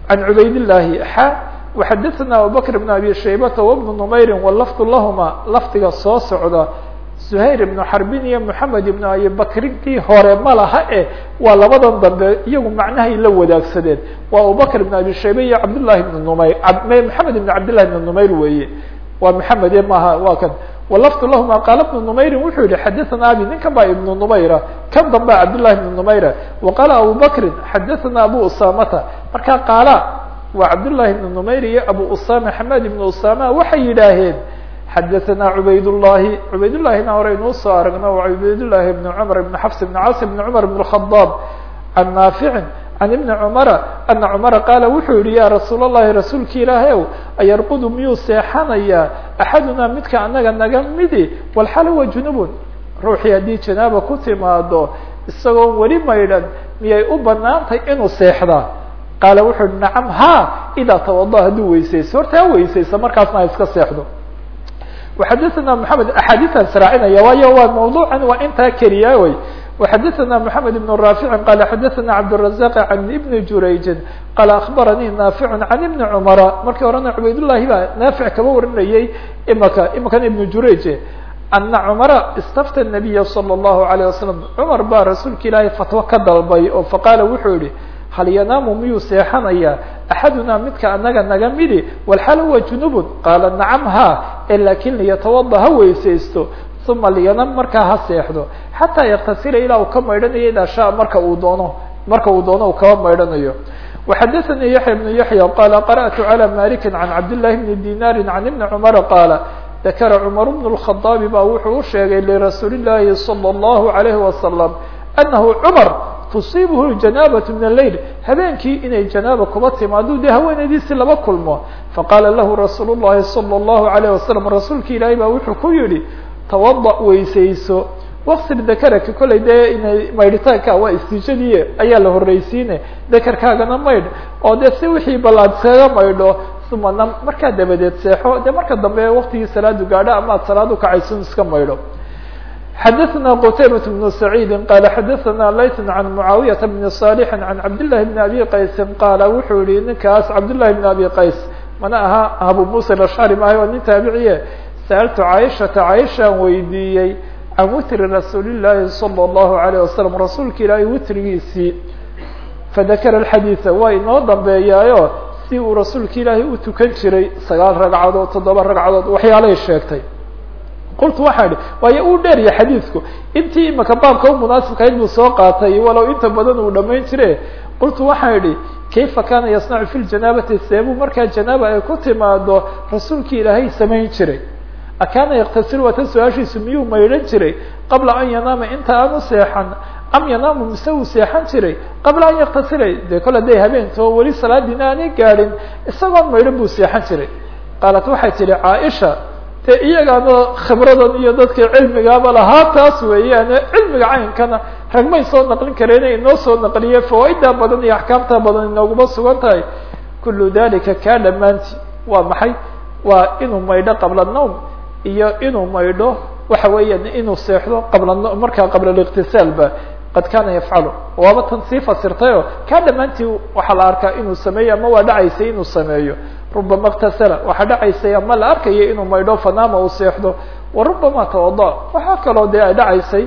can cubayd الlahi xa وxadaثna abubakr بn abi shaybata وبn نmayri wlafd lahma lafdiga soo socda zuhayr ibnu xarbin iyo moxamed ibnu abibakrintii hore ma laha e waa labadan dambe iyagu macnahay la wadaagsadeen. Waa abubakr ibn abi shaybe iyo cabdullahi ibn numayr. Moxamed ibn cabdillahi ibn numayr weeye. Waa maxamed e maaha waa kan. Walaftu lahuma qaala ibnu numayrin wuxuu yihi xadaثana abi ninkan baa ibnu numayra. Kan damba cabdillahi ibnu numayra. Wa qaala abu bakrin xadaثana abu usamata markaa qaala waa cabdullahi ibnu numayr iyo abu usama xamed ibnu usama waxay yidhaaheen xadaثana cubaydullahi cubaydullahina hore inuu soo aragno waa cubaydullahi ibn cumar ibn xafs ibn caas ibn cumar ibn khadaab can naaficin can ibni cumara ana cumara qaala wuxuu yihi ya rasuul اllahi rasuulki ilaahay ow ayarqudu miyuu seexanayaa axadunaa midka anaga naga midi walxal huwa junubun ruuxii haddii janaaba ku timaado isagoon weli maydhan miyay u banaantay inuu seexdaa qaala wuxuu yihi nacam ha idaa tawada hadduu weysayso horta ha markaasna ha iska seexdo وxadثna محamed axaadiثan sraacinaya waayo waa mawduucan waa intaa keliya wy وxadثna محamed بن رافع qال xadثna cabدالرزاq عan بن jurayجi qال أخbaranii ناaفع عan بن cمر markii horena cubaydالlahi baa naafiع kaba warinayey imaka imakan iبن jurayج أna cمر اstafta النabiy slى الlaهu عalيه وasلم cmar baa rasuulka ilaahay fatwo ka dalbay oo faqaala wuxuu yihi hal yanaamu miyuu seexanayaa axadunaa midka anaga naga midi walxal huwa junubun qaala nacam ha e laakin liyatawada ha weysaysto uma liyanam markaa ha seexdo xataa yaktasila ilaa uu ka maydhanayo idaa shaa marka uu doono marka uu doono uu kaba maydhanayo waxadaثanii yaxya bnu yaxya qaala qarأtu calى maliki can cabdillahi bni dinaari can ibni cumara qaala dakara cumar bn الkhadaabi baa wuxuu u sheegay lirasuuli llaahi salى اllahu عalayhi wasalam anahu cumar tusiibhu janaabaة min aleyl habeenkii inay janaaba kuba timaado dee haweenaydiisi laba kulmo faqaala lahu rasuul الlahi salى الlahu عalayه wasalam rasuulki ilaahay baa wuxuu ku yihi tawada weysayso waqsil dakaraka kollay dee inay maydhitaanka waa istiijadiie ayaa la horreysiine dakarkaagana maydh oo dee si wixii ballaad kaga maydho uma nam markaa dabadeed seexo dee marka dambe waktigii salaadu gaadho ama ad salaad ukacayso iska maydho xadaثna qtaybaة بن سacيidi qala xadaثna layt عan muعaawiyaةa بn صاlح عan cabdالlahi بn abi qaysi qaala wuxuu yihi ninkaas cabdالlahi بn abi qays mana aha abu musa ashcari maahay waa nin taabiciye sa'altu caaishata caaishaan weydiiyey can witri rasuuli الlahi salى الlahu عalيه wasalam rasuulka ilaahay witrigiisii fadakara اxadiiثa waa inoo dambeeyaayo si uu rasuulka ilaahay u tukan jiray sagaal ragcadood toddoba ragcadood waxyaalay sheegtay qultu waxaa idhi waayo uu dheerya xadiidku intii imaka baabka u munaasibkahayd buu soo qaatay walow inta badan uu dhamayn jire. Qultu waxaa idhi kayfa kana yasnacu fi ljanaabati seebuu markaa janaaba ay ku timaado rasuulki ilaahay samayn jiray. Akaana yaktasil waa tan su'aashiisu miyuu maydhan jiray? Qabla an yanaama inta aanu seexan am yanaamu mise uu seexan jiray? Qabla an yaktasila dee kol haday habeento weli salaadiina aanay gaadhin isagoon maydhan buu seexan jiray. Qaalat waxay tihi caaisha de iyagaana khibradan iyo dadka cilmigaaba lahaa taas weeyaane cilmiga caynkana ragmay soo naqlin kareena inoo soo naqliye fawaaida badan iyo axkaamta badan inooguma sugan tahay. Kullu dalika kaa dhammaanti waa maxay? Waa inuu maydho qabla nawm iyo inuu maydho waxa weeyaan inuu seexdo qabla markaa qabla اliqtisaalba qad kana yafcalu. Waaba tan sii fasirtayo. Kaa dhammaantii waxaa la arkaa inuu sameeyo ama waa dhacaysay inuu sameeyo rubama اktasala waxaa dhacaysay ama la arkayo inuu maydho fanaama uu seexdo. Wa rubama tawada. Waxaa kaloo dee ay dhacaysay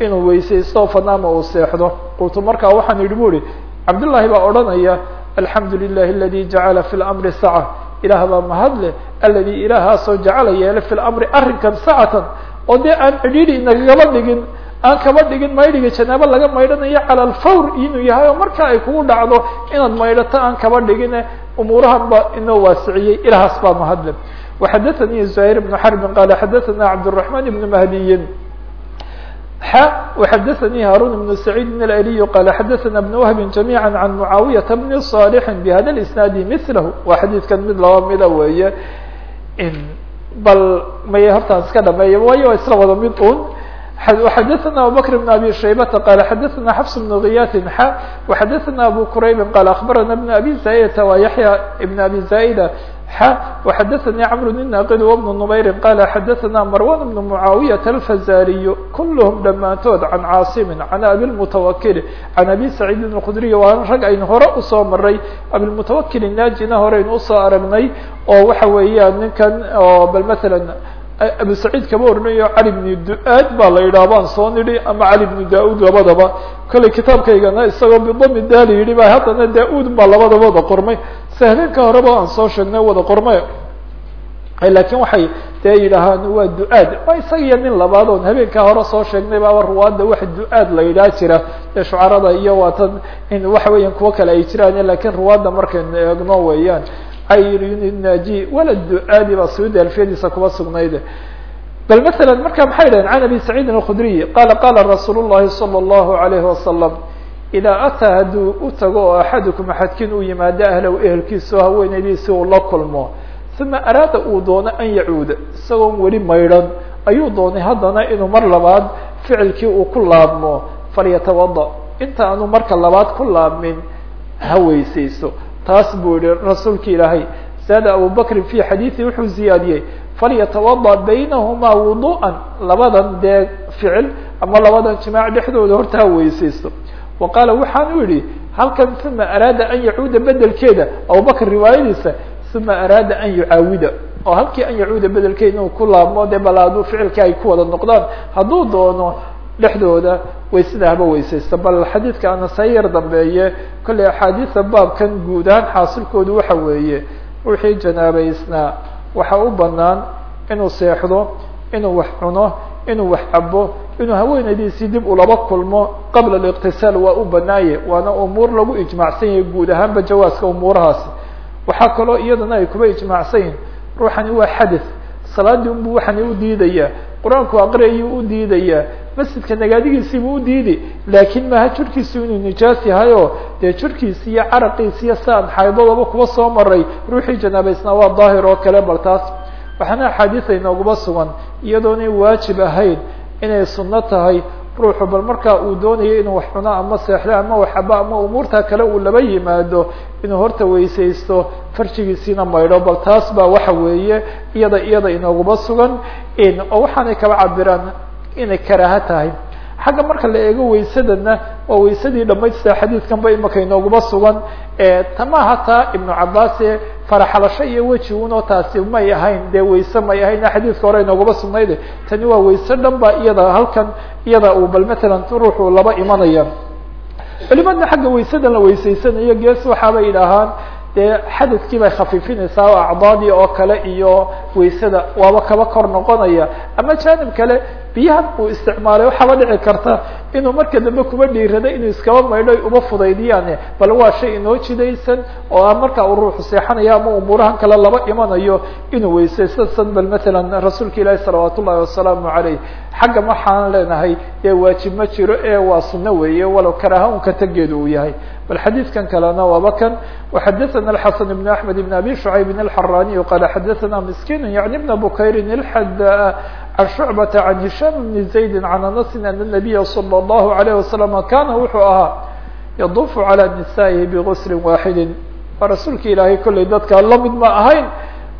inuu weysaysto fanaama uu seexdo. Qultu markaa waxaan idhi bu ihi cabdullaahi baa odhanaya alxamdu lilahi aladi jacala fi lamri saca. Ilaah baa mahadle aladi ilaahaasoo jacala yeela fi lamri arrinkan sacatan. Oo dee aan cidhiidhi inagagaba dhigin aan kaba dhigin maydhiga janaabo laga maydhanayo cala alfawr inuu yahay oo marka ay kugu dhacdo inaad maydhato aan kaba dhigine umuurahan ba inoo waasiciyey ilahaas baa mahadle وxadaثnي زهير بن حرب qال xadaثna cبدالرحمن بن مهدي ح وxadaثnي هاrون بن سعيد الألي qال xadaثna بن وهب جميعا عن معاaوية بن صالح بhda الاسناaد مثله waa xadيiثkan mid laba mida weeye bal may hortaan iska dhameeya waayo isla wada mid un وxadaثna abubكر بن abي شhaybةa qال xadaثna xفs بن غiyاt x وxadaثna abu qrayb qال أخbarana بن abي زاdة wa yaحyى بن abي زاdة x وxadaثnي cمر الناqd وبن نmayr qال xadaثna marwan بن معaaوiyة الفزاriي kulhm dhammaantood عan cاaصm عan abi المتوkل عan abi سacيid الkdري waa rag aynu hore usoo maray abilmتوkل naajina horeynu usoo aragnay oo waxa weeyaan ninkan oo bal mثalا abu saciid kama oranayo cali bni du-aad baa la yidhaha baan soo nidhi ama cali bni da'uud labadaba. Kollay kitaabkaygana isagoo bidami daali yidhi ba haddana da'uud baa labadaba wada qormay. Si habeenka horeba aan soo sheegnay wada qormay. Laakiin waxay dee yidhaahaan waa du-aad. Waa isagiyo nin labaad oon habeenkaa hore soo sheegnay baaba ruwaadda wax du-aad la yidhaha jira. Dee shucarada iyo waatan in waxa weeyaan kuwo kale ay jiraan lakiin ruwaadda markaynu eegno weeyaan aynaji wala du-aadi baa suudi alfiyadiisa kuba sugnayd bal maala marka maxay dhahen can abi saciidin alkhudriy qala qala rasuul llahi salى اllahu alayhi wasalam idaa ataa hadduu u tago oo axadukum axadkiin uu yimaado ahlow ehelkiisa oo haweenaydiisi uu la kulmo uma araada uu doono an yacuuda isagoon weli maydhan ayuu doonay haddana inuu mar labaad ficilkii uu ku laabmo falyatawada inta aanu marka labaad ku laabmin ha weysayso taas buu yihi rasuulka ilaahay. Zaada abubakrin fi xadiidi wuxuu ziyaadiyey falyatawada baynahumaa wudu'an. Labadan dee ficil ama labadan jimaac dhexdooda horta ha weysaysto. Wa qaala waxaanu yihi halkan uma araada an yacuuda bedelkeeda abubakr riwaayadiisa uma araada an yucaawida. Oo halkii an yacuuda bedelkeeda inuu ku laabmo dee bal hadduu ficilkii ay ku wada noqdaan hadduu doono dhexdooda waysada haba weysaysta bal xadiidka anasay yar dambeeye kollay axaadiisa baabkan guud ahaan xaasilkoodu waxa weeye wixii janaabaysnaa waxa u banaan inuu seexdo inuu wax cuno inuu wax cabo inuu haweenaydiisii dib ulaba kulmo qabla اliqtisaal waa u banaaye waana umuur lagu ijmaacsan yahay guud ahaanba jawaaska umuurahaasi waxaa kaloo iyadana ay kuba ijmaacsan yihiin ruuxani waa xadث salaadii unbu waxani u diidaya qur'aanku aqriyayuu u diidaya masjidka nagaadigiisiibuu u diidi. Laakiin maha jirkiisu inuu nijaas yahay oo dee jirkiisi iyo caraqiisi iyo saan xaydadaba kuba soo maray. Ruuxii janaabaysnaa waa daahir oo kale bal taas waxaana axaadiis aynooguba sugan. Iyadoonay waajib ahayn inay sunno tahay ruuxu bal markaa uu doonayo inuu wax cuno ama seexdo ama waxabo ama umuurta kale uu laba yimaado inuu horta weysaysto farjigiisiina maydho bal taas baa waxa weeye. Iyada iyada inooguba sugan oo waxaanay kaba cabiraan inay karaaha tahay. Xagga marka la eego waysadana waa waysadii dhamaystira xadiidkan ba imaka inooguba sugan. Tama hataa ibnu cabaase faraxalasho iyo weji unoo taasi may ahayn dee wayse may ahayn xadiidka hore inooguba sugnayde tani waa wayse dhan ba iyada halkan iyada uu bal matalan ruuxu laba imanaya. Culimadna xagga waysadan la weysaysanayo gees waxaabay yidhaahaan dee xadadkii bay khafiifinaysaa oo acdaadii oo kale iyo waysada waaba kaba kor noqonaya. Ama janib kale biyahan uu isticmaalay waxaaba dhici karta inuu marka dambe kuba dhiirado inuu iskaba maydho uba fudaydiyaan. Bal waa shay inoo jidaysan oo a marka uu ruuxu seexanayo ama umuurahan kale laba imanayo inuu weysaysto. San bal matalan rasuulka ilaahi salawaat ullahi wasalaamu caleyh xagga waxaan leenahay dee waajib ma jiro ee waa sunno weeye walow karaaha tageedu uu yahay bal xadiidkan kalena waaba kan وxadaثna الxaسن بن أحmed بن أbي شhuعayb الحrاني qال xadaثna مسkin yعnي بن بkayr الحdاء عن شhuعبة عن هiشام بن زaيد عن أنس أن النبي صلى الله عليه وسلم kana wuxuu ahaa يطuف عalى نسائه بغسل واحد waa rasuulka ilaahay kollay dadka lamid ma ahayn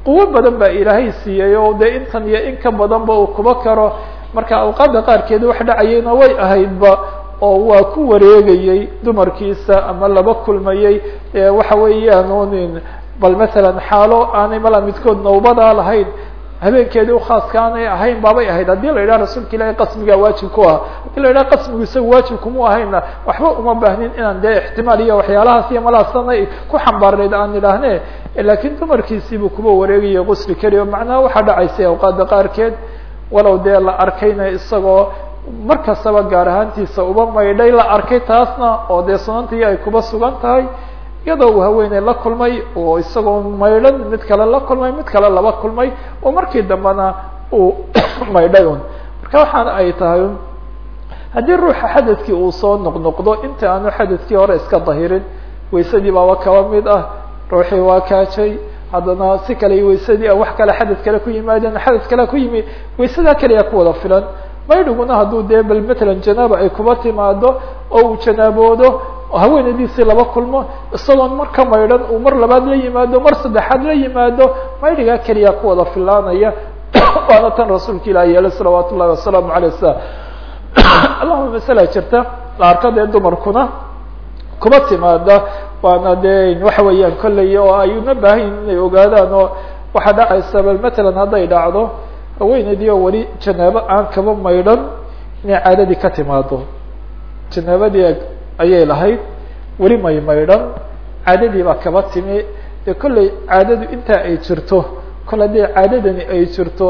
quwo badan baa ilaahay siiyey oo de intan iyo in ka badanba uu kuba karo marka awqaada qaarkeed wax dhacayayna way ahaydba oo waa ku wareegayey dumarkiisa ama laba kulmayey. Waxa weeyaan un bal masalan xaalo aanay mala midkood nawbadaa lahayn. Habeenkeedii ukhaaska aanay ahayn baabay ahayd. Haddii la yidhaha rasuulka ilaahay qasmigaa waajib ku ah. Haddii la yidhaha qasmigu isaga waajib kuma ahayna. Waxba uma baahnin inaan dee ixtimaal iyo waxyaalahaas iyo malaasana ku xambaarnayd aan idhaahne laakiin dumarkiisiibuu kuba wareegaya qusli keliya. Macnaha waxaa dhacaysay awqaada qaarkeed walow dee la arkayna isagoo mar kastaba gaar ahaantiisa uba maydhay la arkay taasna oo dee sunantii ay kuba sugan tahay iyadoo uu haweeney la kulmay oo isagoo maydhan mid kale la kulmay mid kale laba kulmay oo markii dambena uu maydhay un marka waxaana ay tahay haddii ruuxa xadadkii uu soo noqnoqdo inta aanu xadadkii hore iska dahirin waysadii baaba kaba mid ah ruuxii waa kaajay haddana si kale waysadii wax kale xadad kale ku yimaadeen xadad kale ku yimi waysadaa keliya ku wada filan maydhiguna hadduu dee bal matalan janaaba ay kuba timaado oo uu janaaboodo haweenaydiisii laba kulmo isagoon mar ka maydhan uu mar labaad la yimaado mar saddexaad la yimaado maydhigaa keliya ku wada filaanaya. Waana tan rasuulka ilaah yeelay salawaat ullahi wasalaamu alay slam allahuma masala jirta la arko dumarkuna kuba timaada waana dee waxa weeyaan kolley oo ay una baahanyiin inay ogaadaan oo waxaa dhacaysa bal matalan hadday dhacdo haweeneydii oo weli janaabo aan kaba maydhan inay caadadii ka timaado janaabadii ayay lahayd weli may maydhan caadadii baa kaba timi. Dee kolley caadadu intaa ay jirto kol haddii caadadani ay jirto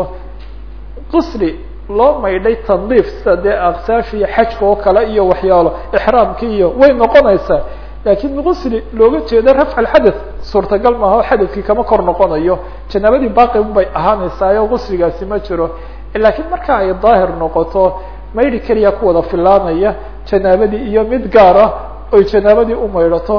qusli loo maydhay tandiif sida dee aqsaashii xajka oo kale iyo waxyaalo ixraamkii iyo way noqonaysaa laakiin qusli looga jeedo rafc alxadath suurtagal maaha o xadadkii kama kor noqonayo janaabadii baaqi un bay ahaanaysaa qusligaasi ma jiro. Lakin marka ay daahir noqoto maydhi keliya ku wada filaanaya janaabadii iyo mid gaar ah oy janaabadii umaydhato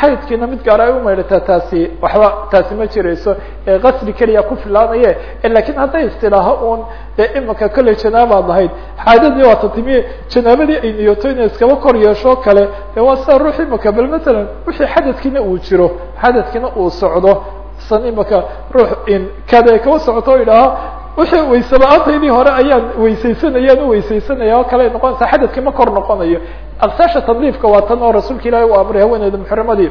xaydkiina mid gaar ay umaydhataa taasi waxba taasi ma jirayso ee qasli keliya ku filaanaye laakiin hadday istilaaho un dee imika kolley janaabaad lahayd xaadadii waata timi janaabadii ay niyoto inay iskaba kor yeesho kale de waa sida ruux imika bal matalan wixii xadadkiina uu jiro xadadkiina uu socdo san imika ruux in kada kaba socoto o idhaaho wixii wayse la'aantaydii hore ayaan weysaysanayaan u weysaysanaya oo kale ay noqonaysaa xadadkii ma kor noqonayo. Aqsaasha tadliifka waa tan oo rasuulka ilaahi u amray haweeneyda muxrimadii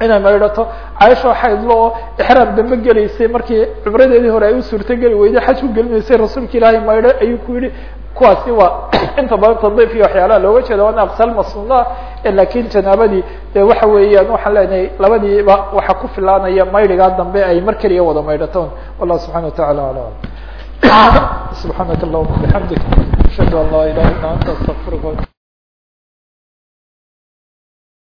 inay maydhato caaisha xaydlo oo ixraam dambe gelaysay markii cumradeedii hore ay u suurtogeli weyday xaj ku gelinaysay rasuulka ilaahay maydho ayuu ku yihi kuwaasi waa inta badan tadliif iyo waxyaalaha looga jeeda waana aqsaal masnuunaah laakiin janaabadii de waxa weeyaan waxaan leenahay labadiiba waxa ku filaanaya maydhigaa dambe ay mar keliya wada maydhatoon wallahu subxana watacala alam subxaanaka allahuma bixamdik ashhadu an laa ilaha illa anta astaqfiruka